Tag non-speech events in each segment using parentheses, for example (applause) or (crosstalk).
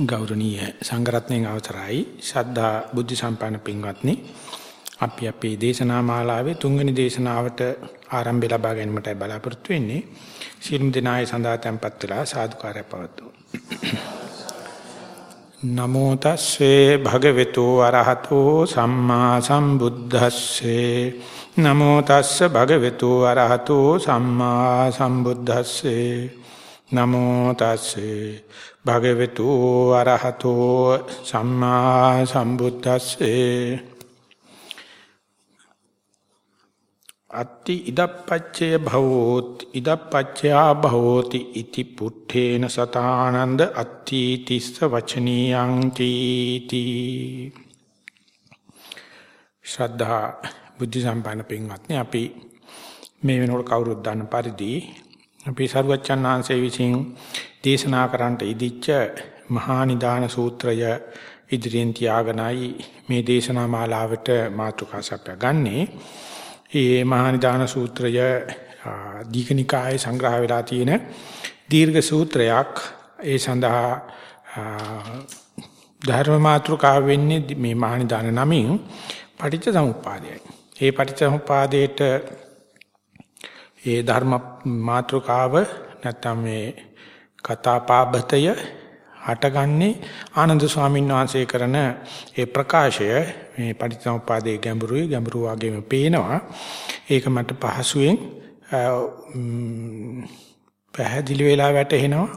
ගෞරවනීය සංඝරත්නයන් අවසරයි. ශ්‍රද්ධා බුද්ධ සම්පන්න පින්වත්නි අපි අපේ දේශනා මාලාවේ තුන්වෙනි දේශනාවට ආරම්භය ලබා ගැනීමටයි බලාපොරොත්තු වෙන්නේ. සියලුම දෙනායි සඳහා tempත් වෙලා සාදුකාරය පවතුමු නමෝ තස්සේ භගවතු අරහතෝ සම්මා සම්බුද්දස්සේ. නමෝ තස්ස භගවතු අරහතෝ සම්මා සම්බුද්දස්සේ. නමෝ තස්සේ භගවතු අරහතෝ සම්මා සම්බුද්දස්සේ. අත්ති ඉදප්පච්චය භවෝත් ඉදප්පච්චයා භවෝති ඉති පුට්ඨේන සතානන්ද අත්ති තිස්ස වචනියං තීති ශ්‍රද්ධා බුද්ධ සම්පන්න පින්වත්නි අපි මේ වෙනකොට කවුරුත් දන්න පරිදි අපි සරුවච්චන් වහන්සේ විසින් දේශනා කරන්නට ඉදිච්ච මහා නිදාන සූත්‍රය ඉදිරියෙන් තියාගෙනයි මේ දේශනා මාලාවට මාතෘකා සපයගන්නේ. මේ මහා නිදාන සූත්‍රය දීඝනිකායේ සංග්‍රහ වෙලා තියෙන දීර්ඝ සූත්‍රයක්. ඒ සඳහා ධර්ම මාතෘකාව වෙන්නේ මේ මහා නිදාන නමින් පටිච්ච සමුප්පාදයයි. ඒ පටිච්ච සමුප්පාදයේට ඒ ධර්ම මාතෘකාව නැත්නම් මේ කතාපාබතය හටගන්නේ ආනන්ද ස්වාමීන් වහන්සේ කරන ඒ ප්‍රකාශය. මේ පටිච්චසමුපාදයේ ගැඹුරුයි ගැඹුරු වගේම පේනවා. ඒක මට පහසුවෙන් පැහැදිලි වෙලා වැටහෙනවා.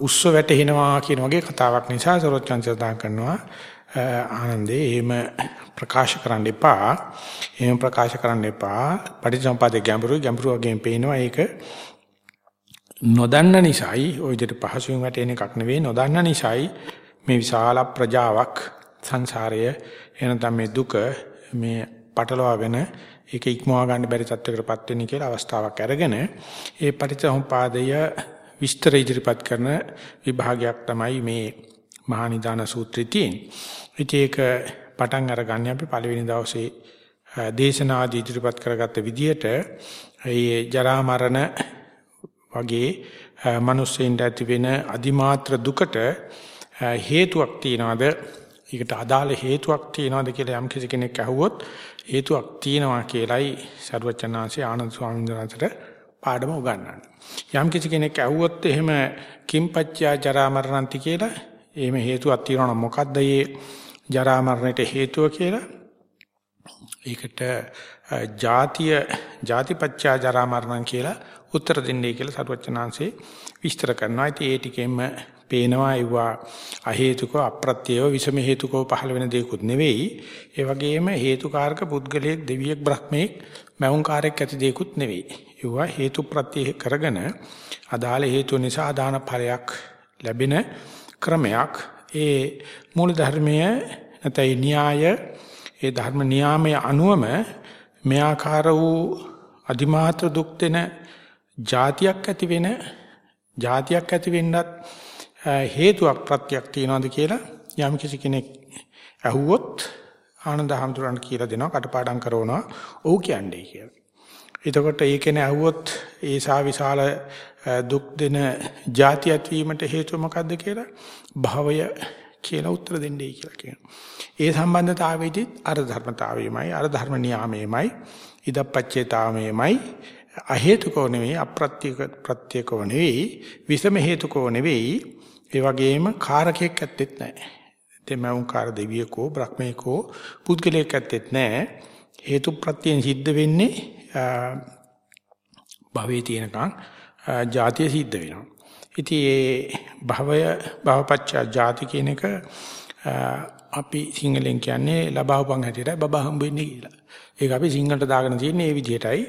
උස්ස වැටහෙනවා කියන වගේ කතාවක් නිසා සරෝජ්ජන් සදා කරනවා. ආනන්දේ එහෙම ප්‍රකාශ කරන්න එපා. එහෙම ප්‍රකාශ කරන්න එපා. පටිච්චසමුපාදයේ ගැඹුරු ගැඹුරු වගේම පේනවා ඒක නොදන්න නිසායි ওই විදිහට පහසුවෙන් වැටෙන එකක් නෙවෙයි නොදන්න නිසායි මේ විශාල ප්‍රජාවක් සංසාරය එනතම මේ දුක මේ පටලවාගෙන ඒක ඉක්මවා ගන්න බැරි තත්යකටපත් වෙන්නේ කියලා අවස්ථාවක් අරගෙන ඒ පටිච්චසමුපාදය විස්තර ඉදිරිපත් කරන විභාගයක් තමයි මේ මහා නිදාන සූත්‍රයේ තියෙන්නේ. ඒක පටන් අරගන්නේ අපි පළවෙනි දවසේ දේශනාදී ඉදිරිපත් කරගත්ත විදිහට ඒ ජරා මරණ වගේ මිනිස්සෙන්ට ඇති වෙන අදිමාත්‍ර දුකට හේතුවක් තියනවාද ඒකට අදාළ හේතුවක් තියනවාද කියලා යම් කිසි කෙනෙක් අහුවොත් හේතුවක් තියනවා කියලයි සරුවචනාංශේ ආනන්ද ස්වාමීන් වහන්සේට පාඩම උගන්වන්නේ. යම් කිසි කෙනෙක් අහුවොත් එහෙම කිම්පච්චා ජරා මරණන්ති කියලා එහෙම හේතුවක් තියනවා නම් මොකද්ද මේ ජරා මරණයට හේතුව කියලා? ඒකට ජාතිය ජාතිපච්චා ජරා මරණම් කියලා උත්තර දෙන්නේ කියලා සරුවචනාංශේ විස්තර කරනවා. ඉතින් ඒ ටිකෙන්ම පේනවා ඒවා අහේතුක අප්‍රත්‍යව විසම හේතුකව පහළ වෙන දේකුත් නෙවෙයි. ඒ වගේම හේතුකාරක පුද්ගලයෙක් දෙවියෙක් බ්‍රහ්මයෙක් මෞංකාරයක් ඇති දේකුත් නෙවෙයි. ඒවා හේතු ප්‍රත්‍ය කරගෙන අදාළ හේතු නිසා අදාන ඵලයක් ලැබෙන ක්‍රමයක්. ඒ මූල ධර්මයේ නැතයි න්‍යාය ඒ ධර්ම නියාමයේ අනුවම මෙයාකාර වූ අදිමාත්‍ර දුක් දෙන જાතියක් ඇති වෙන જાතියක් ඇති වෙන්නත් හේතුවක් ප්‍රත්‍යක් තියනවාද කියලා යම් කිසි කෙනෙක් අහුවොත් ආනන්ද හැමතුරන් කියලා දෙනවා කටපාඩම් කරනවා ඔව් කියන්නේ කියලා. එතකොට ඒ කෙනේ අහුවොත් ඒ සා විශාල දුක් දෙන જાති ඇතිවීමට හේතුව මොකද්ද කියලා භවය කියලා උත්තර දෙන්නයි කියලා කියනවා. ඒ සම්බන්ධතාවයේදී අර ධර්මතාවයමයි අර ධර්ම නියාමයමයි ඉදප්පච්චේතාවයමයි අහේතුකෝ නෙවෙයි අප්‍රත්‍යක ප්‍රත්‍යකෝ නෙවෙයි විසම හේතුකෝ නෙවෙයි ඒ වගේම කාරකයක් ඇත්තෙත් නැහැ. දෙමවුන් කාර දෙවියකෝ බ්‍රහ්මේකෝ පුද්ගලයෙක් ඇත්තෙත් නැහැ. හේතු ප්‍රත්‍යයෙන් සිද්ධ වෙන්නේ භවයේ තියෙනකන් ජාතිය සිද්ධ වෙනවා. ඉතින් ඒ භවය භවපච්චා ජාති කියන එක අපි සිංහලෙන් කියන්නේ ලබාවපන් හැටියට බබා හම්බෙන්නේ කියලා. ඒක අපි සිංහලට දාගෙන තියෙන්නේ මේ විදිහටයි.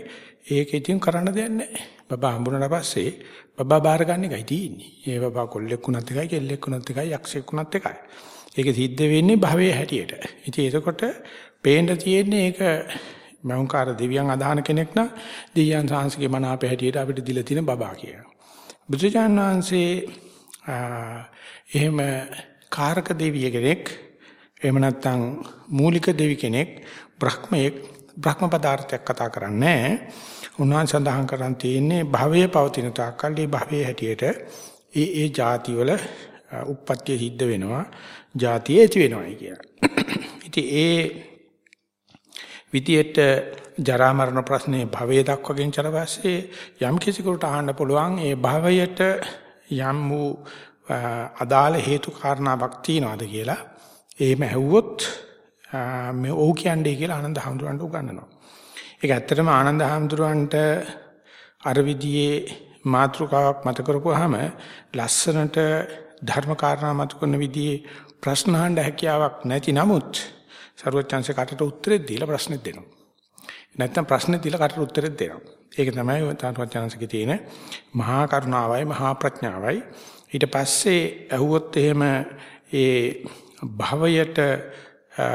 ඒක ඉතින් කරන්න දෙයක් නැහැ. බබා හම්බුනට පස්සේ බබා බාර ගන්න එකයි තියෙන්නේ. ඒ බබා කොල්ලෙක් වුණත් එකයි, කෙල්ලෙක් වුණත් එකයි, යක්ෂයෙක් වුණත් එකයි. ඒක සිද්ධ වෙන්නේ භවයේ හැටියට. ඉතින් එතකොට පේන්න තියෙන්නේ ඒක මෞංකාර දෙවියන් අදහන කෙනෙක් නම් දෙවියන් සාංශිකේ මනාප හැටියට අපිට දීලා තියෙන බබා කියලා. බුදුචාන් වහන්සේ එහෙම කාරක දෙවිය කෙනෙක් එහෙම නැත්නම් මූලික දෙවි කෙනෙක් බ්‍රහ්මයෙක් බ්‍රහ්ම පදාර්ථයක් කතා කරන්නේ උන්වහන්සේ සඳහන් කරන් තියෙන්නේ භවයේ පවතින තාක්කල් මේ භවයේ හැටියට ඒ ඒ ಜಾතිවල උප්පත්තිය සිද්ධ වෙනවා, ජාතිය ඇති වෙනවායි කියලා. ඉතින් ඒ විදියට ජරා මරණ ප්‍රශ්නේ භවයේ දක්වගෙන ඊට පස්සේ යම් කිසිකට අහන්න පුළුවන් ඒ භවයට යම් වූ අදාළ හේතු කාරණාවක් තියනවාද කියලා එහෙම ඇහුවොත් මේ ඔව් කියන්නේ කියලා ආනන්ද හැඳුරන්ට උගන්වනවා. ඒක ඇත්තටම ආනන්ද හැඳුරන්ට අර විදිහේ මාතෘකාවක් මත කරපුවාම ලස්සනට ධර්ම කාරණා මත කරන විදිහේ ප්‍රශ්න අහන්න හැකියාවක් නැති නමුත් සරුවච්චන්සේ කටට උත්තරෙත් දීලා ප්‍රශ්නෙත් දෙනවා. නැත්තම් ප්‍රශ්නෙත් දීලා කටට උත්තරෙත් දෙනවා. ඒක තමයි සරුවච්චන්සේගේ තියෙන මහා කරුණාවයි මහා ප්‍රඥාවයි. ඊට පස්සේ ඇහුවොත් එහෙම ඒ භවයට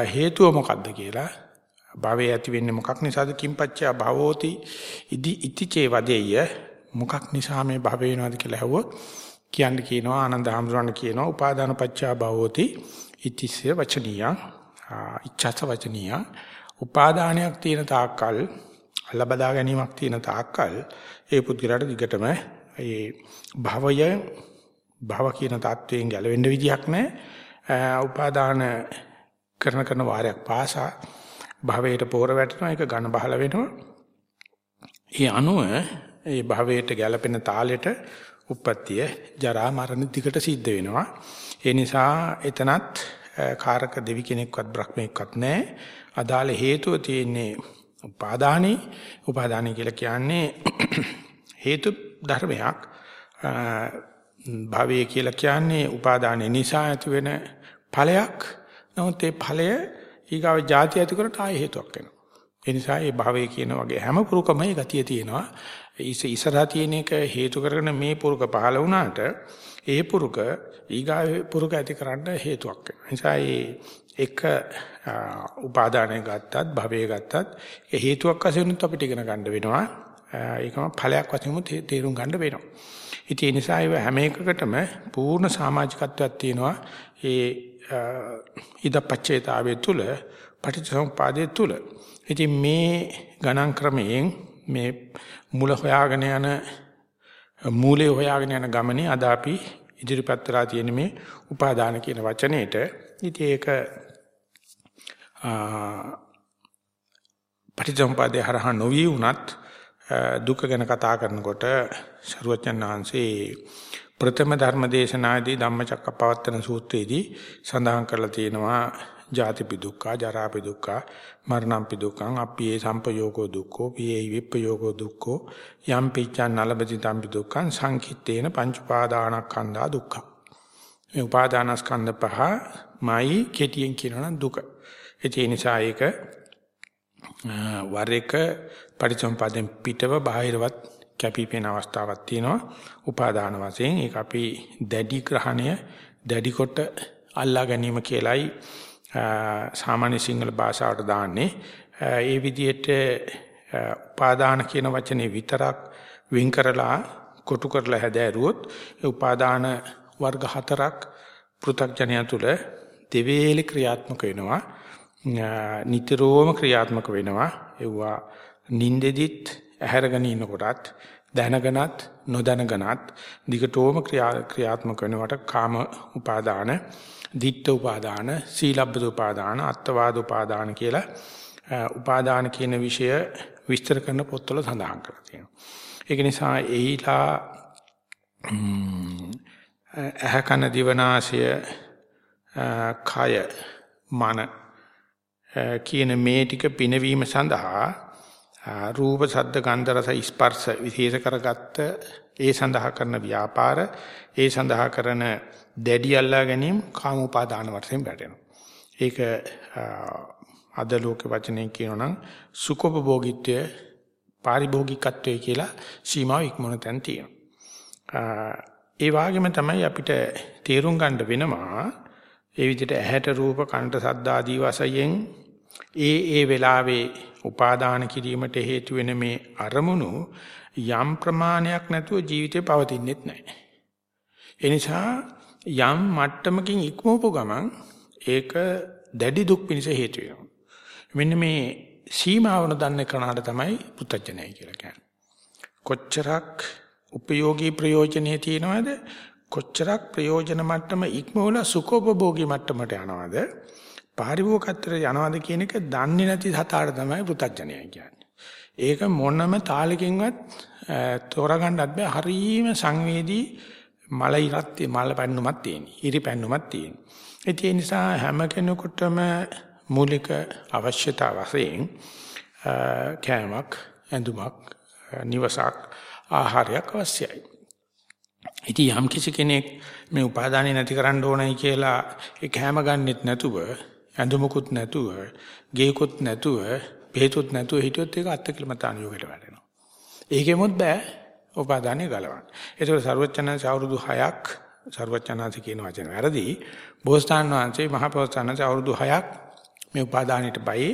හේතුව මොකක්ද කියලා භවය ඇති වෙන්නේ මොකක් නිසාද කිම්පච්චා භවෝති ඉදි ඉතිචේ වදෙය මොකක් නිසා මේ භව වෙනවද කියලා ඇහුවොත් කියන්න කියනවා ආනන්ද හාමුදුරන් කියනවා උපාදාන පච්චා භවෝති ඉතිස්සේ වචනීය ඉච්ඡාස වචනීය උපාදානයක් තියෙන තාක්කල් අල්ලබදා ගැනීමක් තියෙන තාක්කල් ඒ පුද්ගලයාට දිගටම ඒ භවය භව කියන தත්වයෙන් ගැලවෙන්න විදියක් නැහැ උපාදාන කරන කරන වාරයක් පාසා භවයට පෝර වැටෙනවා ඒක ඝන බහල වෙනවා. ඒ අනුව ඒ භවයට ගැළපෙන තාලෙට උප්පත්තිය ජරා මරණ දිගට සිද්ධ වෙනවා. ඒ නිසා එතනත් කාරක දෙවි කෙනෙක්වත් බ්‍රහ්මෙක්වත් නැහැ. අදාළ හේතුව තියෙන්නේ උපාදානේ. උපාදානේ කියලා කියන්නේ (clears throat) හේතු ධර්මයක්. භවය කියලා කියන්නේ උපාදානේ නිසා ඇති වෙන ඵලයක්. නමුත් ඒ ඵලය ඊගාව ಜಾති ඇති කරට ආයෙ හේතුවක් වෙනවා. ඒ නිසා මේ භවයේ කියන වගේ හැම පුරුකම ඒ ගතිය තියෙනවා. ඉස ඉසරා තියෙන එක හේතු කරගෙන මේ පුරුක පහළ වුණාට ඒ පුරුක ඊගාව පුරුක ඇති කරන්න හේතුවක් වෙනවා. නිසා මේ එක උපාදානය ගත්තත් භවයේ ගත්තත් ඒ හේතුවක් වශයෙන් අපිට ඉගෙන ගන්න වෙනවා. ඒකම ඵලයක් වශයෙන් තේරුම් ගන්න වෙනවා. ඉතින් ඒ නිසා ඒ හැම එකකටම පූර්ණ සමාජිකත්වයක් තියෙනවා. ඒ ඉදපච්චේතාවේ තුල පටිච්චසමුපාදයේ තුල. ඉතින් මේ ගණන් ක්‍රමයෙන් මේ මුල හොයාගෙන යන මූලයේ හොයාගෙන යන ගමනේ අද අපි ඉදිරිපත් කරලා තියෙන මේ උපාදාන කියන වචනේට. ඉතින් ඒක පටිච්චසමුපාදේ හරහා නොවි වුණත් දුක ගැන කතා කරනකොට සරුවචන් වහන්සේ ප්‍රථම ධර්ම දේශනාදී ධම්මචක්කප්පවත්තන සූත්‍රයේදී සඳහන් කරලා තියෙනවා ජාතිපි දුක්ඛ, ජරාපි දුක්ඛ, මරණම්පි දුක්ඛං, අප්පියේ සම්පයෝගෝ දුක්ඛෝ, පියේ විප්පයෝගෝ දුක්ඛෝ, යම් පිච්ඡන් නලබති තම්පි දුක්ඛං සංකිට්ඨේන පංච උපාදානස්කන්ධා දුක්ඛ. මේ උපාදානස්කන්ධ පහ මයි කෙටියෙන් කියනවා දුක. ඒ නිසා ඒක වර එක පරිසම්පාදෙන් පිටව බාහිරවත් කැපිපෙන අවස්ථාවක් තියෙනවා උපාදාන වශයෙන් ඒක අපි දැඩි ග්‍රහණය දැඩි කොට අල්ලා ගැනීම කියලයි සාමාන්‍ය සිංහල භාෂාවට දාන්නේ. ඒ විදිහට උපාදාන කියන වචනේ විතරක් වෙන් කරලා කොටු කරලා හැදෑරුවොත් ඒ උපාදාන වර්ග හතරක් පෘථග්ජනය තුල දෙවේලි ක්‍රියාත්මක වෙනවා. නිතරම ක්‍රියාත්මක වෙනවා. ඒවා නින්දෙදිත් ඇහැරගෙන ඉන්නකොටත් දැනගනත් නොදැනගනත් දිගටම ක්‍රියාත්මක වෙනවට කාම උපාදාන, ditth උපාදාන, සීලබ්බත උපාදාන, අත්වාද උපාදාන කියලා උපාදාන කියන විෂය විස්තර කරන පොත්වල සඳහන් කරලා තියෙනවා. ඒක නිසා එහිලා ඇහ කන දිවනාසය කය මන කියන මේ ටික පිනවීම සඳහා රූප ශබ්ද ගන්ධ රස ස්පර්ශ විශේෂ කරගත්ත ඒ සඳහා කරන ව්‍යාපාර ඒ සඳහා කරන දැඩි අල්ලා ගැනීම කාම උපාදාන වශයෙන් වැටෙනවා. ඒක අද ලෝක වචනයෙන් කියනවා නම් සුඛෝපභෝගීත්වය පාරිභෝගිකත්වය කියලා සීමාව ඉක්මන තැන් තියෙනවා. ඒ වගේම තමයි අපිට තේරුම් ගන්න වෙනවා ඒ විදිහට ඇහැට රූප කනට ශබ්ද ආදී වශයෙන් ඒ ඒ වෙලාවේ උපාදාන කිරීමට හේතු වෙන මේ අරමුණු යම් ප්‍රමාණයක් නැතුව ජීවිතේ පවතින්නේත් නැහැ. ඒ නිසා යම් මට්ටමකින් ඉක්මවපු ගමන් ඒක දැඩි දුක් පිණිස හේතු වෙනවා. මෙන්න මේ සීමාවන දන්නේ කනහට තමයි පුත්තජනයි කියලා කියන්නේ. කොච්චරක් උපයෝගී ප්‍රයෝජනෙ තියෙනවද කොච්චරක් ප්‍රයෝජන මට්ටම ඉක්මවල සුඛෝපභෝගී මට්ටමට යනවද පාරිභෝගකත්වයට යනවද කියන එක දන්නේ නැති සතාට තමයි පුතඥයයි කියන්නේ. ඒක මොනම තාලකින්වත් තෝරගන්නත් බෑ හරීම සංවේදී මල ඉරත් මල පැන්නුමක් තියෙන. ඉරි පැන්නුමක් තියෙන. ඒ නිසා හැම කෙනෙකුටම මූලික අවශ්‍යතා වශයෙන් කෑමක්, ඇඳුමක්, නිවසක්, ආහාරයක් අවශ්‍යයි. ඉතින් යම් කිසි කෙනෙක් මේ උපාදානෙ නැති කරන්න ඕනයි කියලා ඒ කෑම ගන්නෙත් නැතුව, ඇඳුමකුත් නැතුව, ගේකුත් නැතුව, බෙහෙතුත් නැතුව හිටියොත් ඒක අත්කලමතාන යෝගයට වැටෙනවා. ඒකෙමුත් බෑ උපාදානිය ගලවන්න. ඒතකොට ਸਰවචනංශ අවුරුදු 6ක් ਸਰවචනංශ කියන වචන වැරදි. බෝසතාණන් වහන්සේ මහා බෝසතාණන්ස අවුරුදු 6ක් මේ උපාදානියට බයි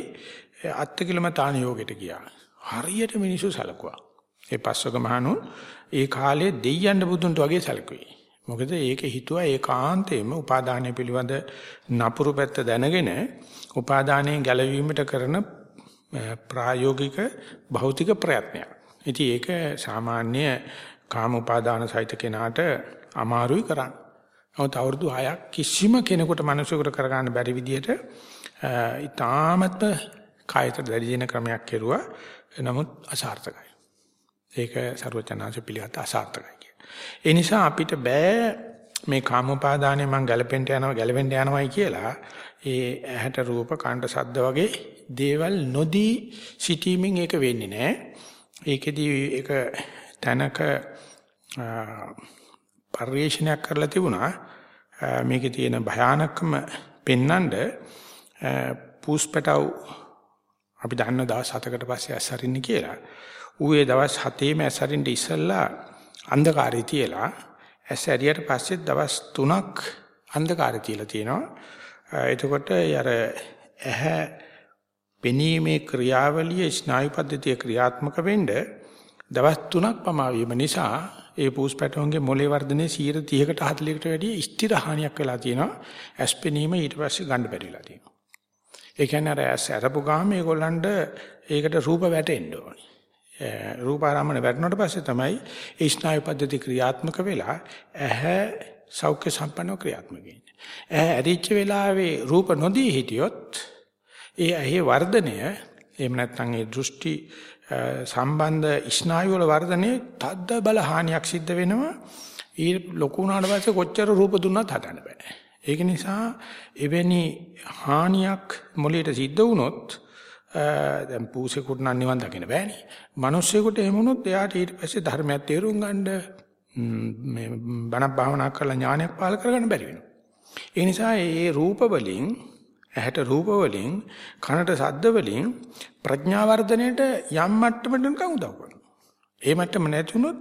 අත්තිකිලම තාන යෝගයට ගියා. හරියට මිනිසු සැලකුවා. ඒ පස්වක මහණුන් ඒ කාලේ දෙයයන් බුදුන්ට වගේ සැලකුවේ. මොකද ඒක හිතුවා ඒකාන්තයෙන්ම උපාදානය පිළිබඳ නපුරු පැත්ත දැනගෙන උපාදානයෙන් ගැලවීමට කරන ප්‍රායෝගික භෞතික ප්‍රයත්නයක්. ඉතින් ඒක සාමාන්‍ය කාම උපාදාන සහිත කෙනාට අමාරුයි කරන්න. නමුත් අවුරුදු 6ක් කිසිම කෙනෙකුට මිනිසෙකුට කරගන්න බැරි විදිහට ඊටාමත් කායත දැරිදින ක්‍රමයක් කෙරුවා. නමුත් අසාර්ථකයි. ඒක ਸਰවචනාංශ පිළිගත් අසාර්ථකයි කිය. ඒ නිසා අපිට බෑ මේ කාමෝපාදානේ මං ගැලපෙන්න යනවා ගැලවෙන්න යනවායි කියලා ඒ ඇහැට රූප කණ්ඩ සද්ද වගේ දේවල් නොදී සිටීමෙන් ඒක වෙන්නේ නැහැ. ඒකෙදි ඒක තනක පරිශ්‍රණයක් කරලා තිබුණා. මේකේ තියෙන භයානකම පෙන්නඳ පූස්පටව අපි දන්න දවස් 7කට පස්සේ ඇස්සරින්නේ කියලා. ඌ ඒ දවස් 7ේම ඇසරින්න ඉස්සෙල්ලා අන්ධකාරය තියලා ඇස් ඇරියට පස්සේ දවස් 3ක් අන්ධකාරය තියලා තියෙනවා. එතකොට අර ඇහැ පෙනීමේ ක්‍රියාවලිය ස්නායු පද්ධතිය ක්‍රියාත්මක වෙන්න දවස් 3ක් පමා වීම නිසා ඒ පූස් පැටවන්ගේ මොලේ වර්ධනයේ 30කට 40කට වැඩිය ස්ථිර හානියක් වෙලා තියෙනවා. ඇස් පෙනීම ඊට පස්සේ ගන්න බැරිලා තියෙනවා. ඒ කියන්නේ අර ඇස් අරපු ගාම මේගොල්ලන්ට ඒකට රූප වැටෙන්න ඕනේ. රූපාරාමන වැටුණාට පස්සේ තමයි ඒ ස්නායු පද්ධති ක්‍රියාත්මක වෙලා ඇහැ සෞඛ්‍ය සම්පන්නව ක්‍රියාත්මක වෙන්නේ. ඇහැ ඇරිච්ච වෙලාවේ රූප නොදී හිටියොත් ඒ ඇහි වර්ධනය එහෙම නැත්නම් ඒ දෘෂ්ටි සම්බන්ධ ස්නායු වල වර්ධනයේ තද්ද බල හානියක් සිද්ධ වෙනවා. ඊ ලොකු වුණාට පස්සේ කොච්චර රූප දුන්නත් හදන්න බෑ. ඒක නිසා එවැනි හානියක් මොළයට සිද්ධ වුණොත් දැන් පූසෙකුට නම් නිවන් දකින්න බෑනේ. මිනිස්සෙකුට එහෙම වුණොත් එයාට ඊට පස්සේ ධර්මයක් තේරුම් ගන්න මේ බණ භාවනා කරලා ඥානයක් පාල කරගන්න බැරි වෙනවා. ඒ නිසා මේ රූප වලින් ඇහැට රූප වලින් කනට ශබ්ද වලින් ප්‍රඥා වර්ධනයට යම් මට්ටමකට නිකන් උදව් කරනවා. ඒ මට්ටම නැති වුණොත්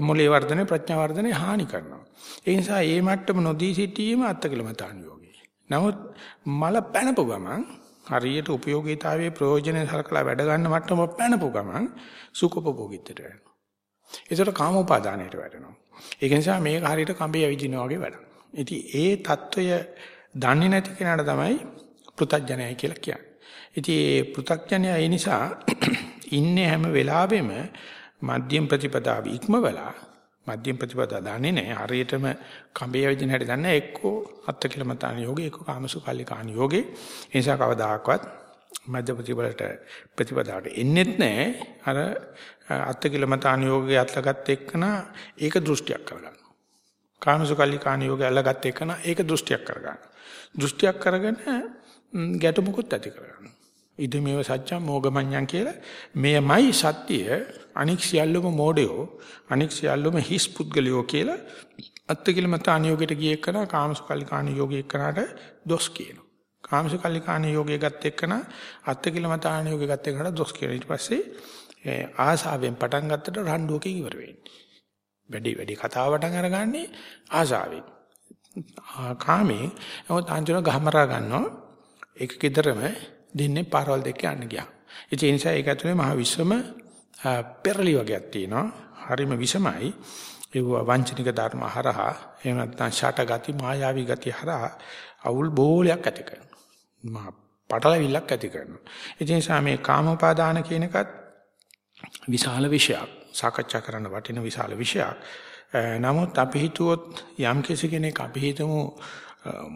මොළේ වර්ධනය ප්‍රඥා වර්ධනය හානි කරනවා. ඒ නිසා මේ මට්ටම නොදී සිටීම අත්කලමතාන් යෝගී. නමුත් මල පැනපු ගමන් හරියට ප්‍රයෝගීතාවයේ ප්‍රයෝජන සලකලා වැඩ ගන්න මට්ටම පැනපු ගමන් සුඛපභෝගීත්වයට වෙනවා. ඒතර කාම උපාදානයට වැටෙනවා. ඒක නිසා මේක හරියට කඹේ ඇවිදිනා වගේ වැඩක්. ඉතින් ඒ తত্ত্বය දන්නේ නැති කෙනාට තමයි පෘතග්ජනයයි කියලා කියන්නේ. ඉතින් ඒ පෘතග්ජනය ඒ නිසා (clears throat) ඉන්නේ හැම වෙලාවෙම මධ්‍යම ප්‍රතිපදාව ඉක්මවලා මධ්‍යම ප්‍රතිපදා දන්නේ නැහැ. හරියටම කඹේ යවිදින හැටි දන්නේ එක්කෝ අත්ති කිලමතාන යෝගේ එක්කෝ කාමසුකල්ලිකාන යෝගේ. ඒ නිසා කවදාකවත් මධ්‍ය ප්‍රතිපලට ප්‍රතිපදාවට එන්නේත් නැහැ. අර අත්ති කිලමතාන යෝගේ අත්ලගත් එක්කන ඒක දෘෂ්ටියක් කරගන්න. කාමසුකල්ලිකාන යෝගේ අල්ලගත් එක්කන ඒක දෘෂ්ටියක් කරගන්න. දෘෂ්ටියක් කරගෙන ගැටමුකුත් ඇති කරගන්න. ඉදමේව සත්‍යම් මොගමඤ්ඤං කියලා මෙයමයි සත්‍ය අනික් සියල්ලම මෝඩයෝ අනික් සියල්ලම හිස් පුද්ගලයෝ කියලා අත්තිකිලමතාන යෝගයට ගිය එකන කාමසුකල්ලිකාණ යෝගී එක්කනට දොස් කියනවා. කාමසුකල්ලිකාණ යෝගය ගත්ත එක්කන අත්තිකිලමතාන යෝගය ගත්ත එක්කනට දොස් කියනවා. ඊට පස්සේ ආසාවෙන් පටන් ගත්තට රණ්ඩුවකින් ඉවර වෙන්නේ. වැඩි වැඩි කතාව පටන් අරගන්නේ ආසාවෙන්. කාමේ නමුත් අන්තිම ගහමරා ගන්නවා. ඒක කිතරම දෙන්නේ පාරවල් දෙක යන්න ගියා. ඒ නිසා ඒක ඇතුලේ මහ විශ්වම පෙරලි වගේක් තියෙනවා. හරිම විසමයි. ඒ වංචනික ධර්ම හරහා එහෙම නැත්නම් ෂට ගති මායාවී ගති හරහා අවුල් බෝලයක් ඇති කරනවා. මහා පටලවිල්ලක් ඇති කරනවා. ඒ නිසා මේ කාමෝපාදාන කියන එකත් විශාල විෂයක්. සාකච්ඡා කරන්න වටින විශාල විෂයක්. නමුත් අපි හිතුවොත් යම් කෙනෙක් අපි හිතමු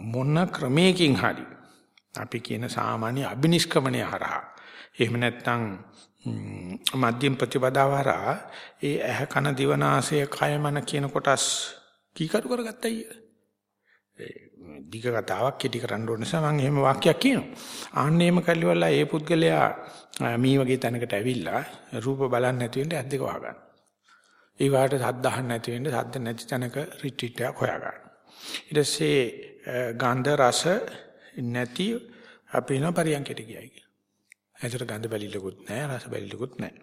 මොන ක්‍රමයකින් හරි අපි කියන සාමාන්‍ය අබිනිෂ්ක්‍මණය හරහා එහෙම නැත්නම් මධ්‍යම ප්‍රතිපදාව හරහා ඒ ඇහ කන දිවනාසය කය මන කියන කොටස් කීකරු කරගත්තයි දිග කතාවක් කෙටි කරන්න ඕන නිසා මම එහෙම වාක්‍යයක් කියනවා. ආන්න එහෙම කල්ලිවලා ඒ පුද්ගලයා මේ වගේ තැනකට ඇවිල්ලා රූප බලන්නේ නැති වෙන්න ඇද්දක වහගන්න. ඒ වාට සද්ද අහන්න නැති වෙන්න සද්ද නැති තැනක රිට්‍රීට් එකක් හොයාගන්න. ඊට පස්සේ ගන්ධ රස නැති අපි වෙන පරියන්කයට ගියයි කියලා. ඇතර ගඳ බැලිලකුත් නැහැ රස බැලිලකුත් නැහැ.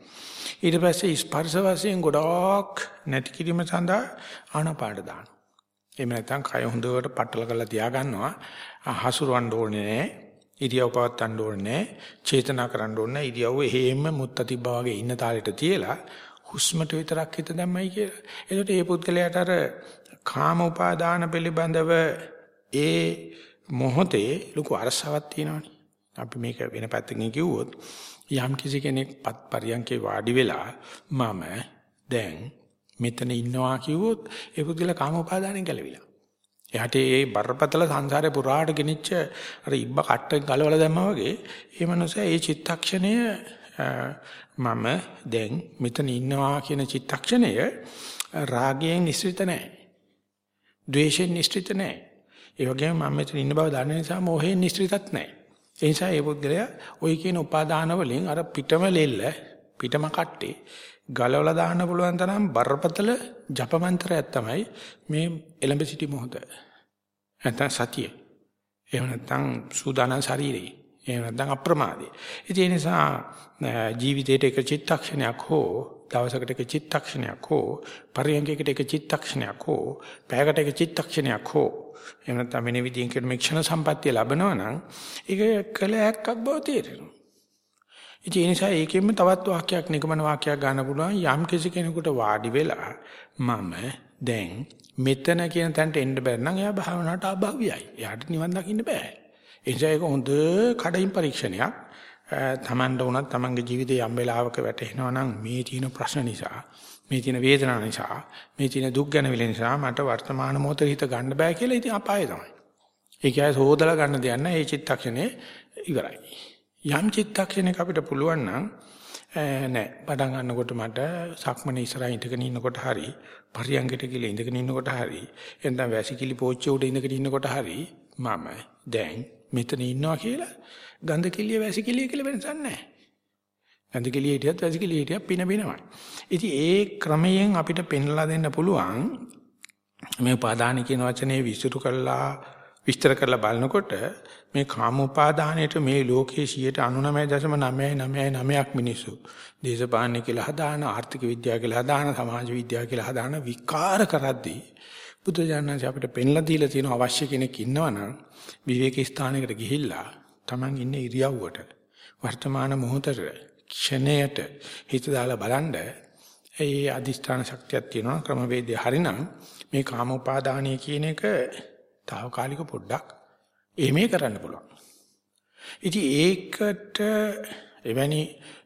ඊට පස්සේ ස්පර්ශ වශයෙන් ගොඩක් නැති කිරීම සඳහා ආනපාන දානවා. එහෙම නැත්නම් කය හොඳට පట్టල කරලා තියා ගන්නවා. හසුරවන්න ඕනේ නැහැ. ඉරියව් පවත්වන්න ඕනේ නැහැ. චේතනා කරන්න ඕනේ නැහැ. ඉරියව් එහෙම මුත්ත තිබ්බා වගේ ඉන්න තාලෙට තියලා හුස්මට විතරක් හිත දැම්මයි කියලා. එතකොට මේ පුද්ගලයාට අර කාම උපාදාන පිළිබඳව ඒ මොහොතේ ලොකු අරසාවක් තියෙනවනේ. අපි මේක වෙන පැත්තකින් කිව්වොත් යම් කිසි කෙනෙක් පත් පරියන්කේ වාඩි වෙලා මම දැන් මෙතන ඉන්නවා කිව්වොත් ඒ පුදුල කාම උපාදානෙන් ගැලවිලා. එයාට ඒ බරපතල සංසාරේ පුරාට ගෙනිච්ච අර ඉබ්බ කට්ට ගලවලා දැම්මා වගේ ඒ මනුස්සයා ඒ චිත්තක්ෂණය මම දැන් මෙතන ඉන්නවා කියන චිත්තක්ෂණය රාගයෙන් නිස්ෘත නැහැ. ද්වේෂයෙන් නිස්ෘත නැහැ. ඒ වගේම මම මෙතන ඉන්න බව දන්න නිසා මොහෙන් නිස්ෘතත් නැහැ. ඒ නිසා ඒ පුද්ගලයා ওই කියන උපාදාන වලින් අර පිටම ලෙල්ල පිටම කට්ටේ ගලවලා දාන්න පුළුවන් තරම් බරපතල ජපමන්ත්‍රයක් තමයි මේ එලඹ සිටි මොහොත. නැත්නම් සතිය. එහෙම නැත්නම් සූදානම් ශරීරේ. එහෙම නැත්නම් අප්‍රමාදේ. ඒ නිසා ජීවිතේට එක චිත්තක්ෂණයක් හෝ දවසකට එක චිත්තක්ෂණයක් හෝ පරියන්කයකට එක චිත්තක්ෂණයක් හෝ පැයකට එක චිත්තක්ෂණයක් හෝ එහෙම නැත්නම් මෙන්න විදිහින් කියන මේ ක්ෂණ සම්පත්තිය ලැබනවා නම් ඒක කළ හැක්කක් බව තේරෙනවා. ඉතින් ඒ නිසා ඒකෙන්ම තවත් වාක්‍යයක් නිගමන වාක්‍යයක් ගන්න පුළුවන් යම් කිසි කෙනෙකුට වාඩි වෙලා මම දැන් මෙතන කියන තැනට එන්න බැරි නම් එයා භාවනාවට අභාවියයි. එයාට නිවන් දකින්න බෑ. ඒ නිසා ඒක හොඳ කඩින් පරීක්ෂණයක්. තමන්ට උනත් තමන්ගේ ජීවිතේ යම් වෙලාවක වැටෙනවා නම් මේ තියෙන ප්‍රශ්න නිසා මේ තියෙන වේදනාව නිසා මේ තියෙන දුක් ගැන විල නිසා මට වර්තමාන මොහොතේ හිත ගන්න බෑ කියලා ඉතින් අපාය තමයි. ඒක ඇයි සෝදලා ගන්න දෙයක් නැහැ. ඒ චිත්තක්ෂණේ ඉවරයි. යම් චිත්තක්ෂණයක අපිට පුළුවන් නම් නෑ පටන් ගන්නකොට මට සක්මනේ ඉස්සරහින් ඉඳගෙන ඉන්නකොට හරි පරියංගයට ගිහලා ඉඳගෙන ඉන්නකොට හරි එතන වැසිකිලි පෝච්චිය උඩ ඉඳගෙන ඉන්නකොට හරි මම දැන් මෙතන ඉන්නවා කියලා ගඳ කිලිය වැසිකිලිය කියලා වෙනසක් නැහැ. ගඳ කිලිය හිටියත් වැසිකිලිය හිටියත් පින බිනවයි. ඉතින් ඒ ක්‍රමයෙන් අපිට පෙන්ලා දෙන්න පුළුවන් මේ උපාදාන කියන වචනේ විස්තර කළා විස්තර කරලා බලනකොට මේ කාම උපාදානයේට මේ ලෝකයේ 99.999ක් මිනිස්සු දේශපාලන කියලා හදාන ආර්ථික විද්‍යාව කියලා හදාන සමාජ විද්‍යාව කියලා හදාන විකාර කරද්දී බුදුජානක අපිට පෙන්ලා දීලා තියෙන අවශ්‍ය කෙනෙක් ඉන්නවනම් විවේක ස්ථානයකට ගිහිල්ලා Taman ඉන්නේ ඉරියව්වට වර්තමාන මොහොතට ක්ෂණයට හිත දාලා බලන්න ඒ අදිෂ්ඨාන ශක්තියක් තියෙනවා ක්‍රමවේදය හරිනම් මේ කාම උපාදානය කියන එක తాවකාලික පොඩ්ඩක් එහෙමේ කරන්න පුළුවන්. ඉතින් ඒකට එවැනි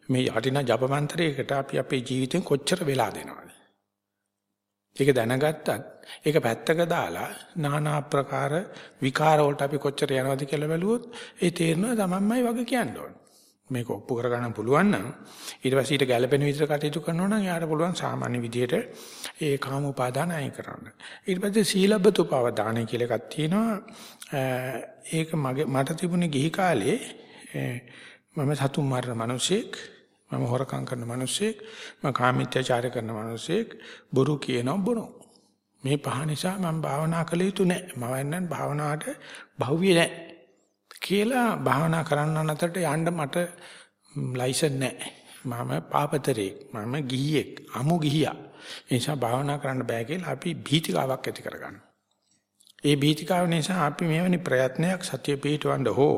මේ යටින ජපමන්ත්‍රයකට අපි අපේ ජීවිතෙන් කොච්චර වෙලා දෙනවද? ඒක දැනගත්තත් ඒක පැත්තක දාලා নানা ආකාර විකාර වලට අපි කොච්චර යනවද කියලා බැලුවොත් ඒ තේරෙනවා තමන්මයි වගේ කියන්න ඕනේ. මේක ඔප්පු කරගන්න පුළුවන් නම් ඊට පස්සේ ඊට ගැළපෙන විදිහට කටයුතු කරනවා නම් යාට පුළුවන් සාමාන්‍ය විදිහට ඒ කාම උපාදාන අයින් කරන්න. ඊට පස්සේ සීලබ්බතුපව දාන කියලා එකක් තියෙනවා. ඒක මගේ මට තිබුණේ ගිහි කාලේ මම සතුන් මරන මිනිසෙක් මම හොරකම් කරන මිනිසෙක් මම කාමීත්‍යචාර කරන මිනිසෙක් බොරු කියන බොරු මේ පහ නිසා මම භාවනා කළ යුතු නැහැ මම වන්නන් භාවනාවට බහුවිය නැහැ කියලා භාවනා කරන්න අතරට යන්න මට ලයිසන් නැහැ. මම පාපතරේ මම ගිහියෙක් අමු ගිහියා. ඒ නිසා භාවනා කරන්න බෑ කියලා අපි භීතිකාවක් ඇති කරගන්නවා. ඒ භීතිකාව නිසා අපි මෙවැනි ප්‍රයත්නයක් සතිය පිටවන්න හෝ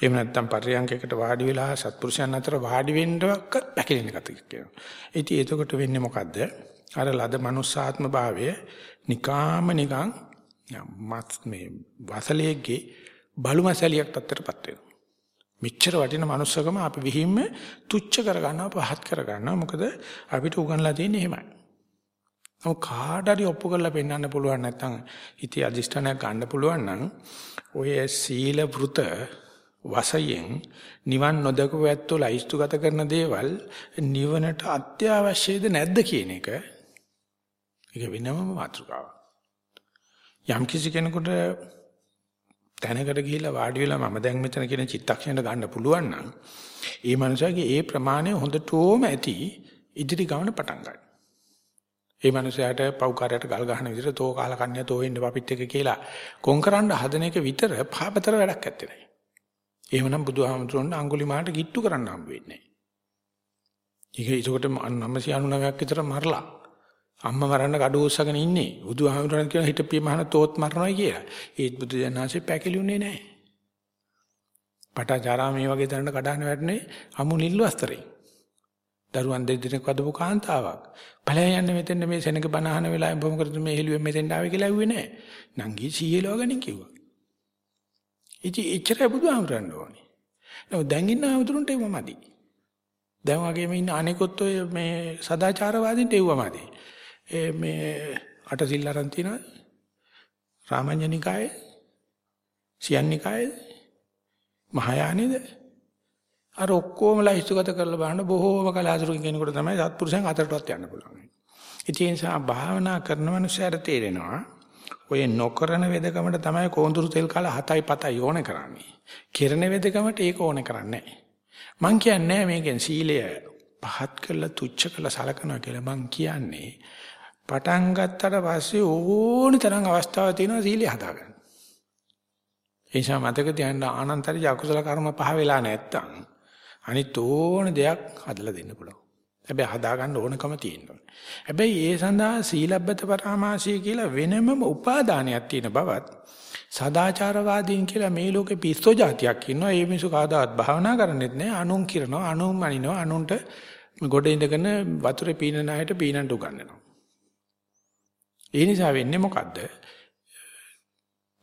එහෙම නැත්නම් පරියන්කයකට වාඩි වෙලා සත්පුරුෂයන් අතර වාඩි වෙන්නවත් පැකිලෙන කතිය කියනවා. ඉතින් එතකොට වෙන්නේ මොකද්ද? අර ලද මනුස්සාත්ම භාවය නිකාම නිකන් මත් මේ වසලයේගේ බලු මසලියක් තත්ත්වයටපත් වෙනවා. මෙච්චර වටින manussකම අපි විහිම්ම තුච්ච කරගන්නවා පහත් කරගන්නවා. මොකද අපිට උගන්ලා තියෙන්නේ එහෙමයි. නමුත් කාට හරි ඔප්පු කරලා පෙන්වන්න පුළුවන් නැත්නම් හිතේ අදිෂ්ඨානයක් ගන්න පුළුවන් නම් ඔය සීල වෘත වශයෙන් නිවන් නොදකව ඇත්තෝ ලයිස්තුගත කරන දේවල් නිවනට අත්‍යවශ්‍යද නැද්ද කියන එක ඒක වෙනම මාතෘකාවක්. යම් කිසි කෙනෙකුට තැනකට ගිහිල්ලා වාඩි වෙලා මම දැන් මෙතන කියන චිත්තක්ෂණයට ගන්න පුළුවන් නම් ඒ මනුස්සයාගේ ඒ ප්‍රමාණය හොඳටම ඇති ඉදිරි ගමන පටන් ගන්න. ඒ මනුස්සයාට පව්කාරයට ගල් ගහන විදිහට තෝ කාල කන්‍ය තෝ ඉන්න අපිත් එක කියලා කොන්කරන්න හදන එක විතර පාපතර වැඩක් නැත්තේ නෑ. එහෙමනම් බුදුහාමුදුරන් අඟුලිමාලට ගිට්ටු කරන්න හම්බ වෙන්නේ නෑ. ඒක ඒකට 999ක් විතර මරලා අම්මා මරන්න කඩ උස්සගෙන ඉන්නේ. බුදුහාමුදුරන් කියන හිටපිය මහන තෝත් මරනවා කියලා. ඒත් බුදු දන්වාසේ පැකිලුනේ නෑ. පටාචාරා මේ වගේ දරන්න කඩහන වැටනේ අමු නිල්ලු අස්තරේ. දරුවන් දෙදෙනෙක් වදපු කාන්තාවක්. ඵලයන් යන්නේ මෙතෙන් මේ සෙනඟ බනහන වෙලාවෙ බොම කරතු මේ හෙළුවෙන් මෙතෙන් ආවේ කියලා ඇහුවේ නෑ. නංගි සීයලව ගනින් කිව්වා. ඉතින් එච්චරයි බුදුහාමුදුරන් ඕනේ. නෝ දැන් ඉන්න ආමුදුරන්ට ඒව මදි. දැන් වගේම ඉන්න අනෙකුත් ඔය මේ සදාචාරවාදීන්ට ඒව මදි. ඒ මේ අටසිල් අරන් තියනවා. රාමඤ්ඤනිකායේ සියන්නිකායේ මහායානෙද අර ඔක්කොමලා හිතුගත කරලා බලන බොහෝම කලාතුරකින් කෙනෙකුට තමයි සත්පුරුෂයන් අතරටවත් යන්න පුළුවන්. ඒ නිසා භාවනා කරන මනුස්සයර තේරෙනවා ඔය නොකරන වෙදකමට තමයි කොඳුරු තෙල් කාලා 7යි 7යි ඕනේ කරන්නේ. කිරණ වෙදකමට ඒක ඕනේ කරන්නේ නැහැ. මං කියන්නේ මේකෙන් සීලය පහත් කරලා තුච්ච කරලා සලකනවා කියලා මං කියන්නේ පටන් ගත්තට පස්සේ ඕනි තරම් අවස්ථාවක් තියෙනවා සීලය හදාගන්න. ඒ නිසා මතක තියාගන්න ආනන්තරී අකුසල කර්ම පහ වෙලා නැත්තම් අනිත් ඕන දෙයක් හදලා දෙන්න පුළුවන්. හැබැයි හදාගන්න ඕනකම තියෙනවා. හැබැයි ඒ සඳහා සීලබ්බත පරාමාසය කියලා වෙනමම උපාදානයක් තියෙන බවත් සදාචාරවාදීන් කියලා මේ ලෝකේ පිස්සෝ જાතියක් ඉන්නවා. ඒ මිනිස්සු කවදාවත් භාවනා කරන්නේත් නැහැ. අනුන් කිරනවා, අනුන් මනිනවා, අනුන්ට ගොඩ ඉඳගෙන වතුරේ පීනන අයට පීනන්න උගන්වනවා. ඒ නිසා වෙන්නේ මොකද්ද?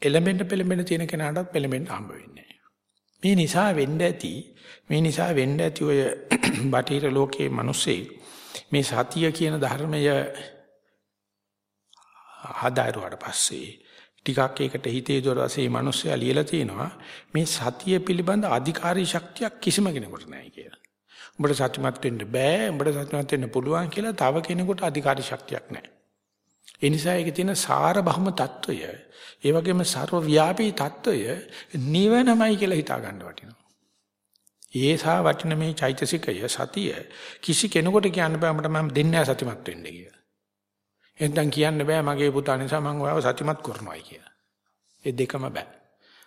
එලෙමෙන්ට පෙලෙමෙන්න තියෙන කෙනාටත් පෙලෙමෙන්න හම්බ වෙන්නේ මේ නිසා වෙන්න ඇති මේ නිසා වෙන්න ඇති ඔය (clears throat) බටහිර ලෝකයේ මිනිස්සේ මේ සතිය කියන ධර්මය හදාරුවාට පස්සේ ටිකක් ඒකට හිතේ දොරසේ මිනිස්සයා ලියලා තිනවා මේ සතිය පිළිබඳ අධිකාරී ශක්තියක් කිසිම කෙනෙකුට නැහැ කියලා. උඹට සත්‍යමත් වෙන්න බෑ උඹට සත්‍යමත් වෙන්න පුළුවන් කියලා තව කෙනෙකුට අධිකාරී ශක්තියක් නැහැ. ඒ නිසා ඒකේ තියෙන සාරබහම తত্ত্বය, ඒ වගේම ਸਰවව්‍යාපී తত্ত্বය නිවනමයි කියලා හිතා ගන්න වටිනවා. ඒසා වටින මේ චෛතසිකය සතිය කිසි කෙනෙකුට කියන්න බෑ මට මම දෙන්නේ සතිමත් වෙන්න කියලා. එහෙනම් කියන්න බෑ මගේ පුතා නිසා මම ඔයාව සතිමත් කරනවායි කියලා. ඒ දෙකම බෑ.